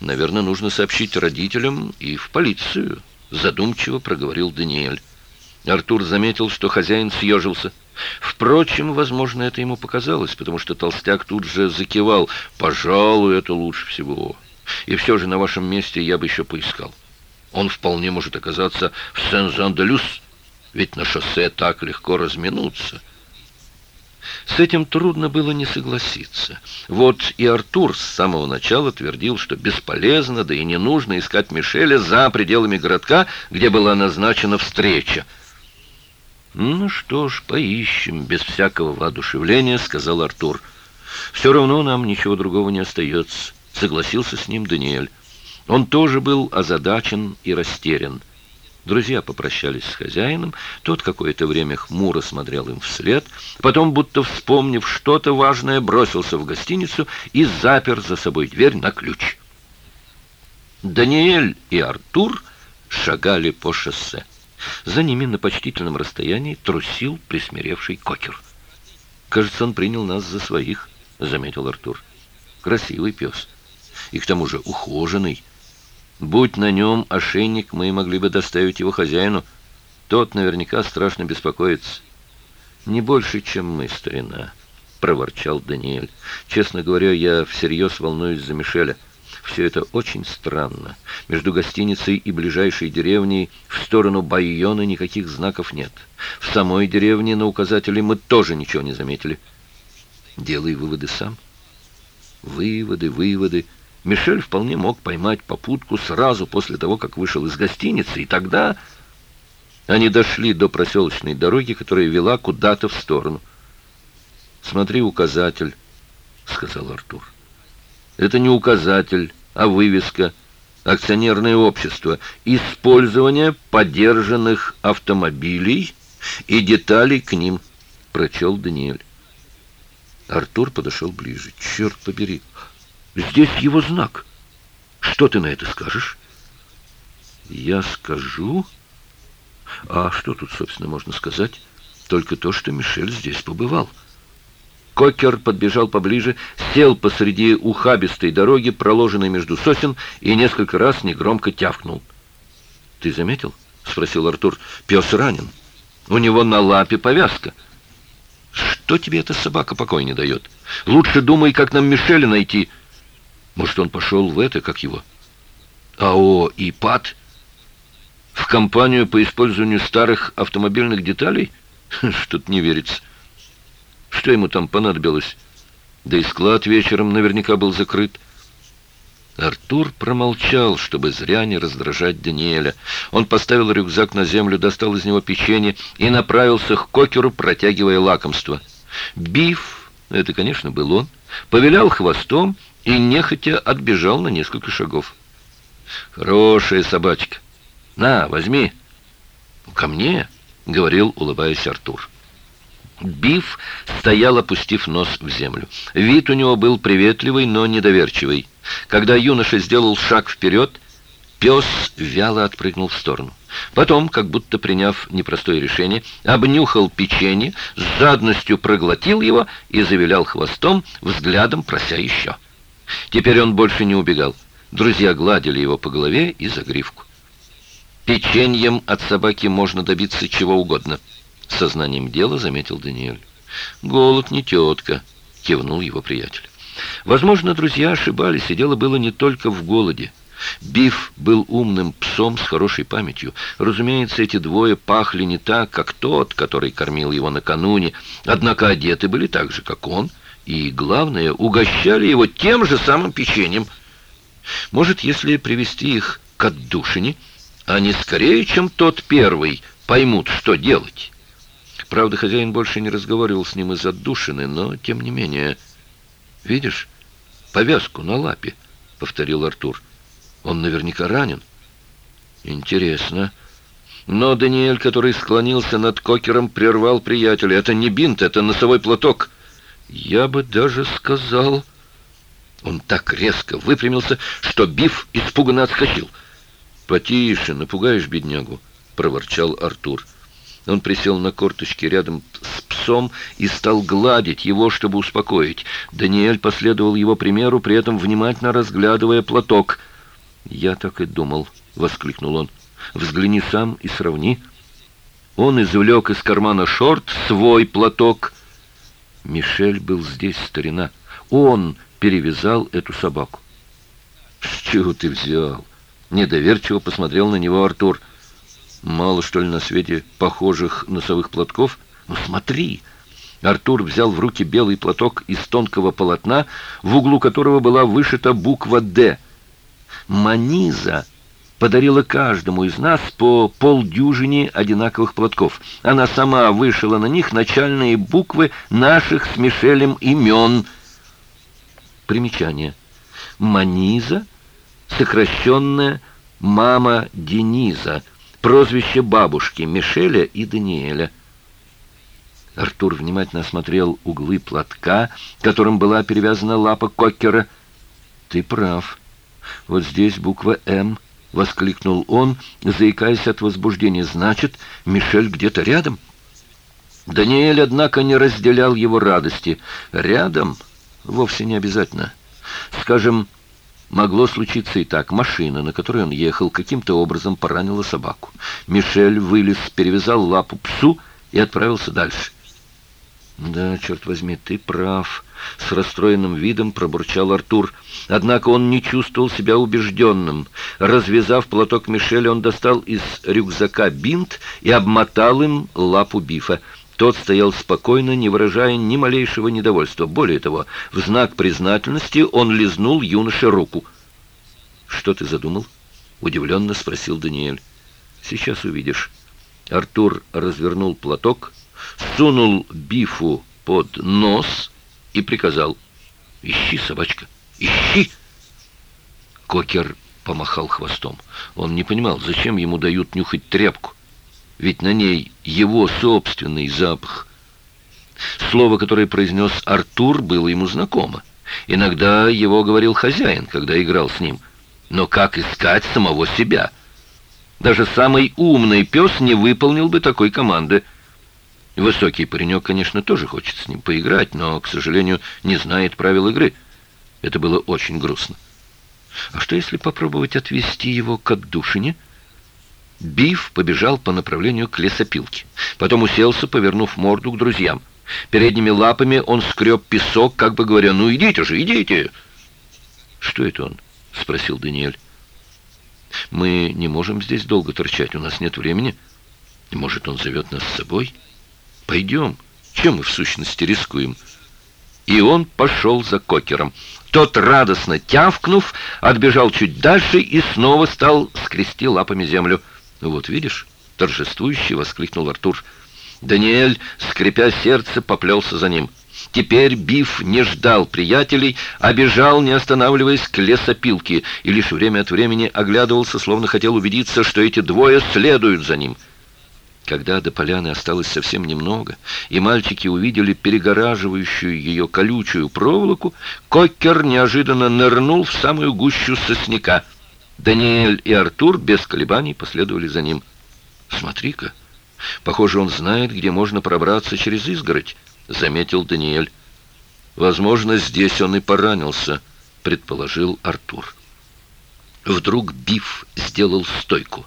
Наверное, нужно сообщить родителям и в полицию, задумчиво проговорил Даниэль. Артур заметил, что хозяин съежился. Впрочем, возможно, это ему показалось, потому что толстяк тут же закивал. «Пожалуй, это лучше всего. И все же на вашем месте я бы еще поискал. Он вполне может оказаться в Сен-Жан-де-Люс, ведь на шоссе так легко разминуться». С этим трудно было не согласиться. Вот и Артур с самого начала твердил, что бесполезно, да и не нужно искать Мишеля за пределами городка, где была назначена встреча. «Ну что ж, поищем, без всякого воодушевления», — сказал Артур. «Все равно нам ничего другого не остается», — согласился с ним Даниэль. Он тоже был озадачен и растерян. Друзья попрощались с хозяином, тот какое-то время хмуро смотрел им вслед, потом, будто вспомнив что-то важное, бросился в гостиницу и запер за собой дверь на ключ. Даниэль и Артур шагали по шоссе. За ними на почтительном расстоянии трусил присмиревший кокер. «Кажется, он принял нас за своих», — заметил Артур. «Красивый пес. И к тому же ухоженный». Будь на нем ошейник, мы могли бы доставить его хозяину. Тот наверняка страшно беспокоится. Не больше, чем мы, старина, проворчал Даниэль. Честно говоря, я всерьез волнуюсь за Мишеля. Все это очень странно. Между гостиницей и ближайшей деревней в сторону Байона никаких знаков нет. В самой деревне на указателе мы тоже ничего не заметили. Делай выводы сам. Выводы, выводы. Мишель вполне мог поймать попутку сразу после того, как вышел из гостиницы, и тогда они дошли до проселочной дороги, которая вела куда-то в сторону. «Смотри указатель», — сказал Артур. «Это не указатель, а вывеска. Акционерное общество. Использование подержанных автомобилей и деталей к ним», — прочел Даниэль. Артур подошел ближе. «Черт побери!» Здесь его знак. Что ты на это скажешь? Я скажу... А что тут, собственно, можно сказать? Только то, что Мишель здесь побывал. Кокер подбежал поближе, сел посреди ухабистой дороги, проложенной между сосен, и несколько раз негромко тявкнул. «Ты заметил?» — спросил Артур. «Пес ранен. У него на лапе повязка». «Что тебе эта собака покой не дает? Лучше думай, как нам Мишеля найти». Может, он пошел в это, как его? АО «ИПАД»? В компанию по использованию старых автомобильных деталей? Что-то не верится. Что ему там понадобилось? Да и склад вечером наверняка был закрыт. Артур промолчал, чтобы зря не раздражать Даниэля. Он поставил рюкзак на землю, достал из него печенье и направился к кокеру, протягивая лакомство. Биф, это, конечно, был он, повилял хвостом, и нехотя отбежал на несколько шагов. «Хорошая собачка! На, возьми!» «Ко мне?» — говорил, улыбаясь Артур. Биф стоял, опустив нос в землю. Вид у него был приветливый, но недоверчивый. Когда юноша сделал шаг вперед, пес вяло отпрыгнул в сторону. Потом, как будто приняв непростое решение, обнюхал печенье, с жадностью проглотил его и завилял хвостом, взглядом прося еще. Теперь он больше не убегал. Друзья гладили его по голове и за гривку. «Печеньем от собаки можно добиться чего угодно», — сознанием дела заметил Даниэль. «Голод не тетка», — кивнул его приятель. Возможно, друзья ошибались, и дело было не только в голоде. Биф был умным псом с хорошей памятью. Разумеется, эти двое пахли не так, как тот, который кормил его накануне, однако одеты были так же, как он — и, главное, угощали его тем же самым печеньем. Может, если привести их к отдушине, они скорее, чем тот первый, поймут, что делать. Правда, хозяин больше не разговаривал с ним из отдушины, но, тем не менее... «Видишь, повязку на лапе», — повторил Артур. «Он наверняка ранен». «Интересно». Но Даниэль, который склонился над кокером, прервал приятеля. «Это не бинт, это носовой платок». Я бы даже сказал... Он так резко выпрямился, что Биф испуганно отскочил. «Потише, напугаешь беднягу», — проворчал Артур. Он присел на корточки рядом с псом и стал гладить его, чтобы успокоить. Даниэль последовал его примеру, при этом внимательно разглядывая платок. «Я так и думал», — воскликнул он. «Взгляни сам и сравни». Он извлек из кармана шорт свой платок — Мишель был здесь, старина. Он перевязал эту собаку. «С чего ты взял?» Недоверчиво посмотрел на него Артур. «Мало, что ли, на свете похожих носовых платков? Ну, смотри!» Артур взял в руки белый платок из тонкого полотна, в углу которого была вышита буква «Д». «Маниза!» подарила каждому из нас по полдюжине одинаковых платков. Она сама вышила на них начальные буквы наших с Мишелем имен. Примечание. Маниза, сокращенная «Мама Дениза», прозвище бабушки Мишеля и Даниэля. Артур внимательно осмотрел углы платка, которым была перевязана лапа Коккера. «Ты прав. Вот здесь буква «М» воскликнул он, заикаясь от возбуждения. «Значит, Мишель где-то рядом?» Даниэль, однако, не разделял его радости. «Рядом?» «Вовсе не обязательно. Скажем, могло случиться и так. Машина, на которой он ехал, каким-то образом поранила собаку. Мишель вылез, перевязал лапу псу и отправился дальше». «Да, черт возьми, ты прав», с расстроенным видом пробурчал Артур. Однако он не чувствовал себя убежденным. Развязав платок Мишеля, он достал из рюкзака бинт и обмотал им лапу бифа. Тот стоял спокойно, не выражая ни малейшего недовольства. Более того, в знак признательности он лизнул юноше руку. «Что ты задумал?» — удивленно спросил Даниэль. «Сейчас увидишь». Артур развернул платок, сунул бифу под нос — и приказал «Ищи, собачка, ищи!» Кокер помахал хвостом. Он не понимал, зачем ему дают нюхать тряпку, ведь на ней его собственный запах. Слово, которое произнес Артур, было ему знакомо. Иногда его говорил хозяин, когда играл с ним. Но как искать самого себя? Даже самый умный пес не выполнил бы такой команды – Высокий паренек, конечно, тоже хочет с ним поиграть, но, к сожалению, не знает правил игры. Это было очень грустно. А что если попробовать отвести его к отдушине? Биф побежал по направлению к лесопилке. Потом уселся, повернув морду к друзьям. Передними лапами он скреб песок, как бы говоря, «Ну идите же, идите!» «Что это он?» — спросил Даниэль. «Мы не можем здесь долго торчать, у нас нет времени. Может, он зовет нас с собой?» Пойдем, чем мы в сущности рискуем? И он пошел за кокером. Тот, радостно тявкнув, отбежал чуть дальше и снова стал скрести лапами землю. «Ну вот, видишь?» — торжествующе воскликнул Артур. Даниэль, скрипя сердце, поплелся за ним. Теперь Биф не ждал приятелей, а бежал, не останавливаясь, к лесопилке, и лишь время от времени оглядывался, словно хотел убедиться, что эти двое следуют за ним — когда до поляны осталось совсем немного, и мальчики увидели перегораживающую ее колючую проволоку, Кокер неожиданно нырнул в самую гущу сосняка. Даниэль и Артур без колебаний последовали за ним. «Смотри-ка, похоже, он знает, где можно пробраться через изгородь», — заметил Даниэль. «Возможно, здесь он и поранился», — предположил Артур. Вдруг Биф сделал стойку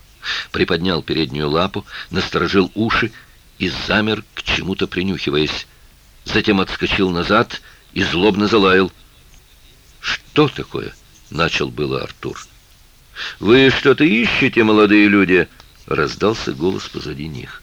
приподнял переднюю лапу, насторожил уши и замер, к чему-то принюхиваясь. Затем отскочил назад и злобно залаял. «Что такое?» — начал было Артур. «Вы что-то ищете, молодые люди?» — раздался голос позади них.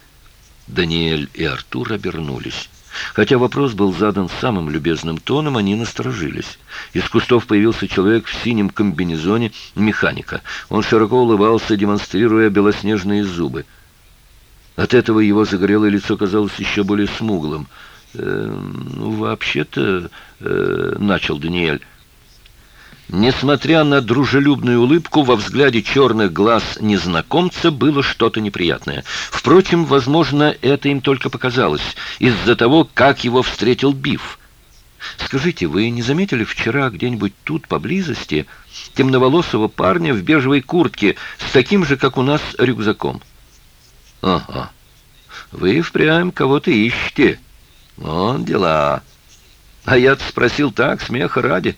Даниэль и Артур обернулись. Хотя вопрос был задан самым любезным тоном, они насторожились. Из кустов появился человек в синем комбинезоне механика. Он широко улыбался, демонстрируя белоснежные зубы. От этого его загорелое лицо казалось еще более смуглым. «Э, «Ну, вообще-то...» э, — начал Даниэль. Несмотря на дружелюбную улыбку, во взгляде черных глаз незнакомца было что-то неприятное. Впрочем, возможно, это им только показалось, из-за того, как его встретил Биф. «Скажите, вы не заметили вчера где-нибудь тут, поблизости, темноволосого парня в бежевой куртке с таким же, как у нас, рюкзаком?» «Ага. Вы впрямь кого-то ищете. Вон дела. А я-то спросил так, смеха ради».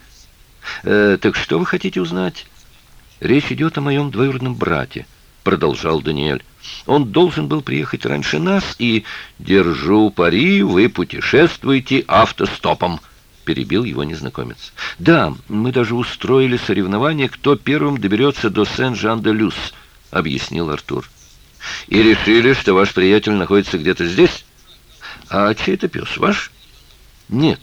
Э, «Так что вы хотите узнать?» «Речь идет о моем двоюродном брате», — продолжал Даниэль. «Он должен был приехать раньше нас, и...» «Держу пари, вы путешествуете автостопом», — перебил его незнакомец. «Да, мы даже устроили соревнование, кто первым доберется до Сен-Жан-де-Люс», — объяснил Артур. «И решили, что ваш приятель находится где-то здесь?» «А чей это пес, ваш?» «Нет,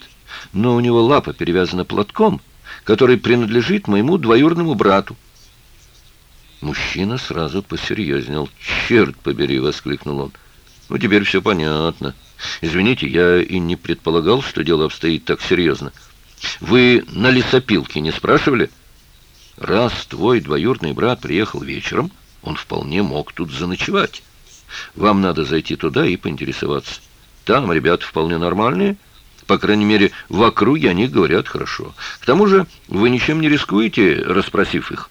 но у него лапа перевязана платком» который принадлежит моему двоюродному брату. Мужчина сразу посерьезнел. «Черт побери!» — воскликнул он. «Ну, теперь все понятно. Извините, я и не предполагал, что дело обстоит так серьезно. Вы на лесопилке не спрашивали? Раз твой двоюродный брат приехал вечером, он вполне мог тут заночевать. Вам надо зайти туда и поинтересоваться. Там ребята вполне нормальные». По крайней мере, в округе они говорят хорошо. К тому же вы ничем не рискуете, расспросив их.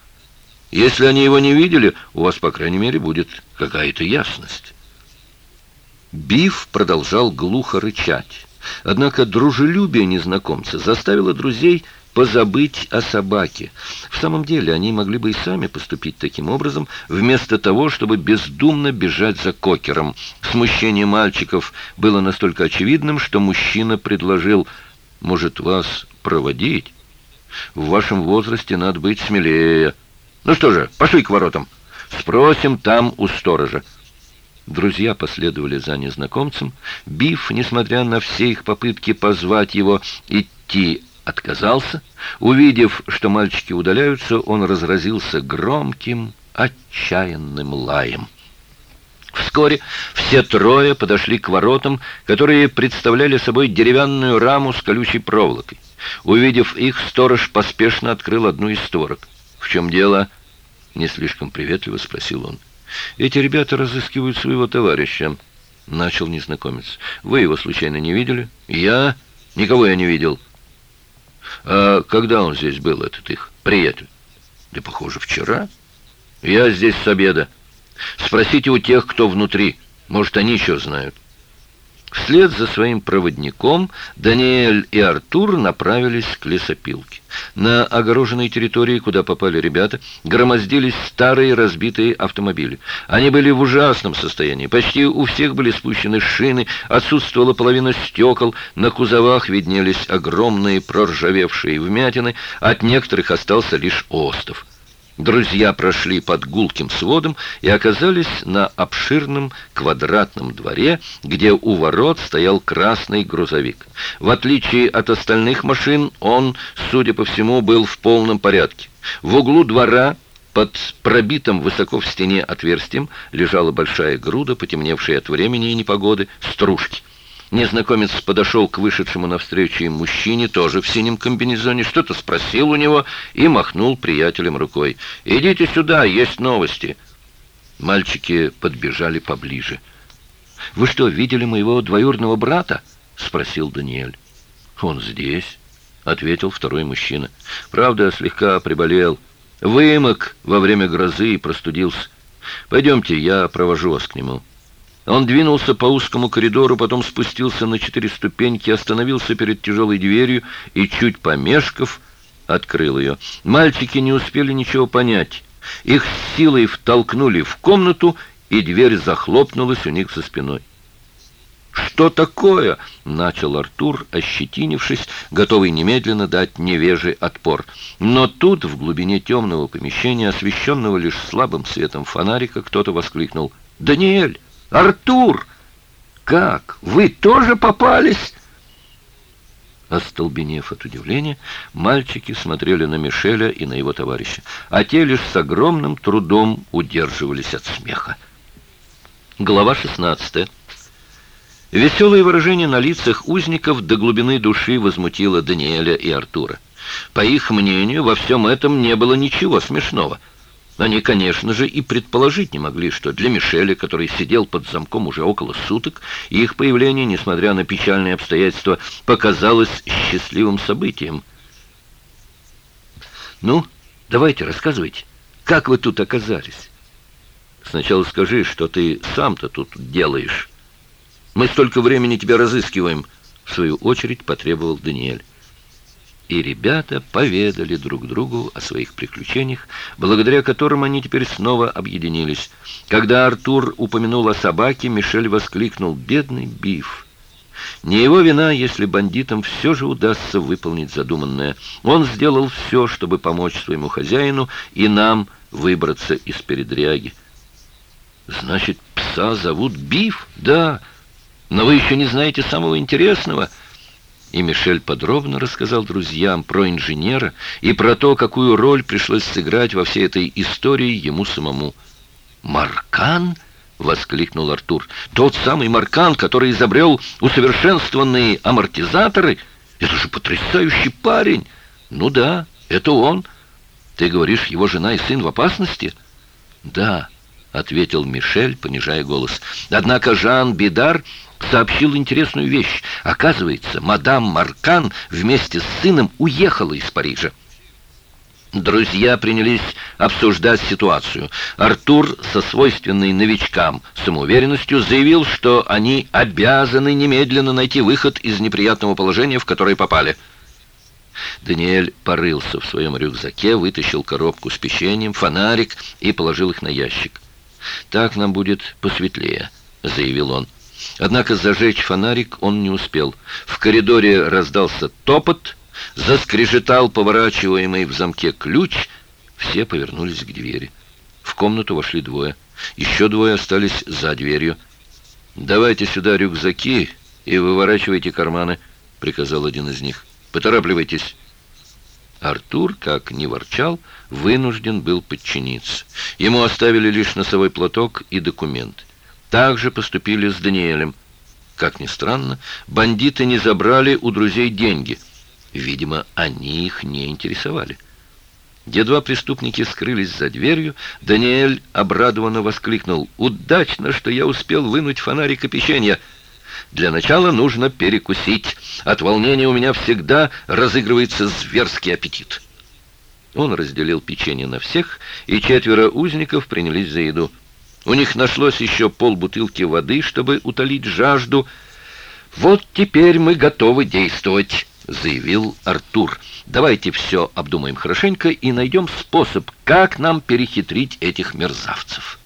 Если они его не видели, у вас, по крайней мере, будет какая-то ясность». Биф продолжал глухо рычать. Однако дружелюбие незнакомца заставило друзей позабыть о собаке. В самом деле, они могли бы и сами поступить таким образом, вместо того, чтобы бездумно бежать за кокером. Смущение мальчиков было настолько очевидным, что мужчина предложил «Может, вас проводить? В вашем возрасте надо быть смелее. Ну что же, пошли к воротам. Спросим там у сторожа». Друзья последовали за незнакомцем. Биф, несмотря на все их попытки позвать его идти отказался. Увидев, что мальчики удаляются, он разразился громким, отчаянным лаем. Вскоре все трое подошли к воротам, которые представляли собой деревянную раму с колючей проволокой. Увидев их, сторож поспешно открыл одну из створок. «В чем дело?» — не слишком приветливо спросил он. «Эти ребята разыскивают своего товарища», — начал незнакомец. «Вы его случайно не видели?» «Я? Никого я не видел». А когда он здесь был, этот их приятель? Да, похоже, вчера. Я здесь с обеда. Спросите у тех, кто внутри. Может, они еще знают. Вслед за своим проводником Даниэль и Артур направились к лесопилке. На огороженной территории, куда попали ребята, громоздились старые разбитые автомобили. Они были в ужасном состоянии. Почти у всех были спущены шины, отсутствовала половина стекол, на кузовах виднелись огромные проржавевшие вмятины, от некоторых остался лишь остов. Друзья прошли под гулким сводом и оказались на обширном квадратном дворе, где у ворот стоял красный грузовик. В отличие от остальных машин, он, судя по всему, был в полном порядке. В углу двора под пробитым высоко в стене отверстием лежала большая груда, потемневшая от времени и непогоды, стружки. Незнакомец подошел к вышедшему навстречу им мужчине, тоже в синем комбинезоне, что-то спросил у него и махнул приятелем рукой. «Идите сюда, есть новости!» Мальчики подбежали поближе. «Вы что, видели моего двоюродного брата?» — спросил Даниэль. «Он здесь», — ответил второй мужчина. «Правда, слегка приболел. Вымок во время грозы и простудился. Пойдемте, я провожу вас к нему». Он двинулся по узкому коридору, потом спустился на четыре ступеньки, остановился перед тяжелой дверью и, чуть помешков, открыл ее. Мальчики не успели ничего понять. Их силой втолкнули в комнату, и дверь захлопнулась у них за спиной. «Что такое?» — начал Артур, ощетинившись, готовый немедленно дать невеже отпор. Но тут, в глубине темного помещения, освещенного лишь слабым светом фонарика, кто-то воскликнул «Даниэль!» Артур! Как? Вы тоже попались?» Остолбенев от удивления, мальчики смотрели на Мишеля и на его товарища, а те лишь с огромным трудом удерживались от смеха. Глава 16. Веселое выражение на лицах узников до глубины души возмутило Даниэля и Артура. По их мнению, во всем этом не было ничего смешного – они, конечно же, и предположить не могли, что для Мишеля, который сидел под замком уже около суток, их появление, несмотря на печальные обстоятельства, показалось счастливым событием. «Ну, давайте, рассказывайте, как вы тут оказались?» «Сначала скажи, что ты сам-то тут делаешь. Мы столько времени тебя разыскиваем», — в свою очередь потребовал Даниэль и ребята поведали друг другу о своих приключениях, благодаря которым они теперь снова объединились. Когда Артур упомянул о собаке, Мишель воскликнул «Бедный Биф!». Не его вина, если бандитам все же удастся выполнить задуманное. Он сделал все, чтобы помочь своему хозяину и нам выбраться из передряги. «Значит, пса зовут Биф?» «Да, но вы еще не знаете самого интересного». И Мишель подробно рассказал друзьям про инженера и про то, какую роль пришлось сыграть во всей этой истории ему самому. «Маркан?» — воскликнул Артур. «Тот самый Маркан, который изобрел усовершенствованные амортизаторы? Это же потрясающий парень!» «Ну да, это он. Ты говоришь, его жена и сын в опасности?» «Да» ответил Мишель, понижая голос. Однако Жан Бидар сообщил интересную вещь. Оказывается, мадам Маркан вместе с сыном уехала из Парижа. Друзья принялись обсуждать ситуацию. Артур со свойственной новичкам самоуверенностью заявил, что они обязаны немедленно найти выход из неприятного положения, в которое попали. Даниэль порылся в своем рюкзаке, вытащил коробку с печеньем, фонарик и положил их на ящик. Так нам будет посветлее», — заявил он. Однако зажечь фонарик он не успел. В коридоре раздался топот, заскрежетал поворачиваемый в замке ключ. Все повернулись к двери. В комнату вошли двое. Еще двое остались за дверью. «Давайте сюда рюкзаки и выворачивайте карманы», — приказал один из них. «Поторапливайтесь». Артур, как не ворчал, — вынужден был подчиниться. Ему оставили лишь носовой платок и документ Так же поступили с Даниэлем. Как ни странно, бандиты не забрали у друзей деньги. Видимо, они их не интересовали. Едва преступники скрылись за дверью, Даниэль обрадованно воскликнул. «Удачно, что я успел вынуть фонарик и печенье!» «Для начала нужно перекусить. От волнения у меня всегда разыгрывается зверский аппетит». Он разделил печенье на всех, и четверо узников принялись за еду. У них нашлось еще полбутылки воды, чтобы утолить жажду. «Вот теперь мы готовы действовать», — заявил Артур. «Давайте все обдумаем хорошенько и найдем способ, как нам перехитрить этих мерзавцев».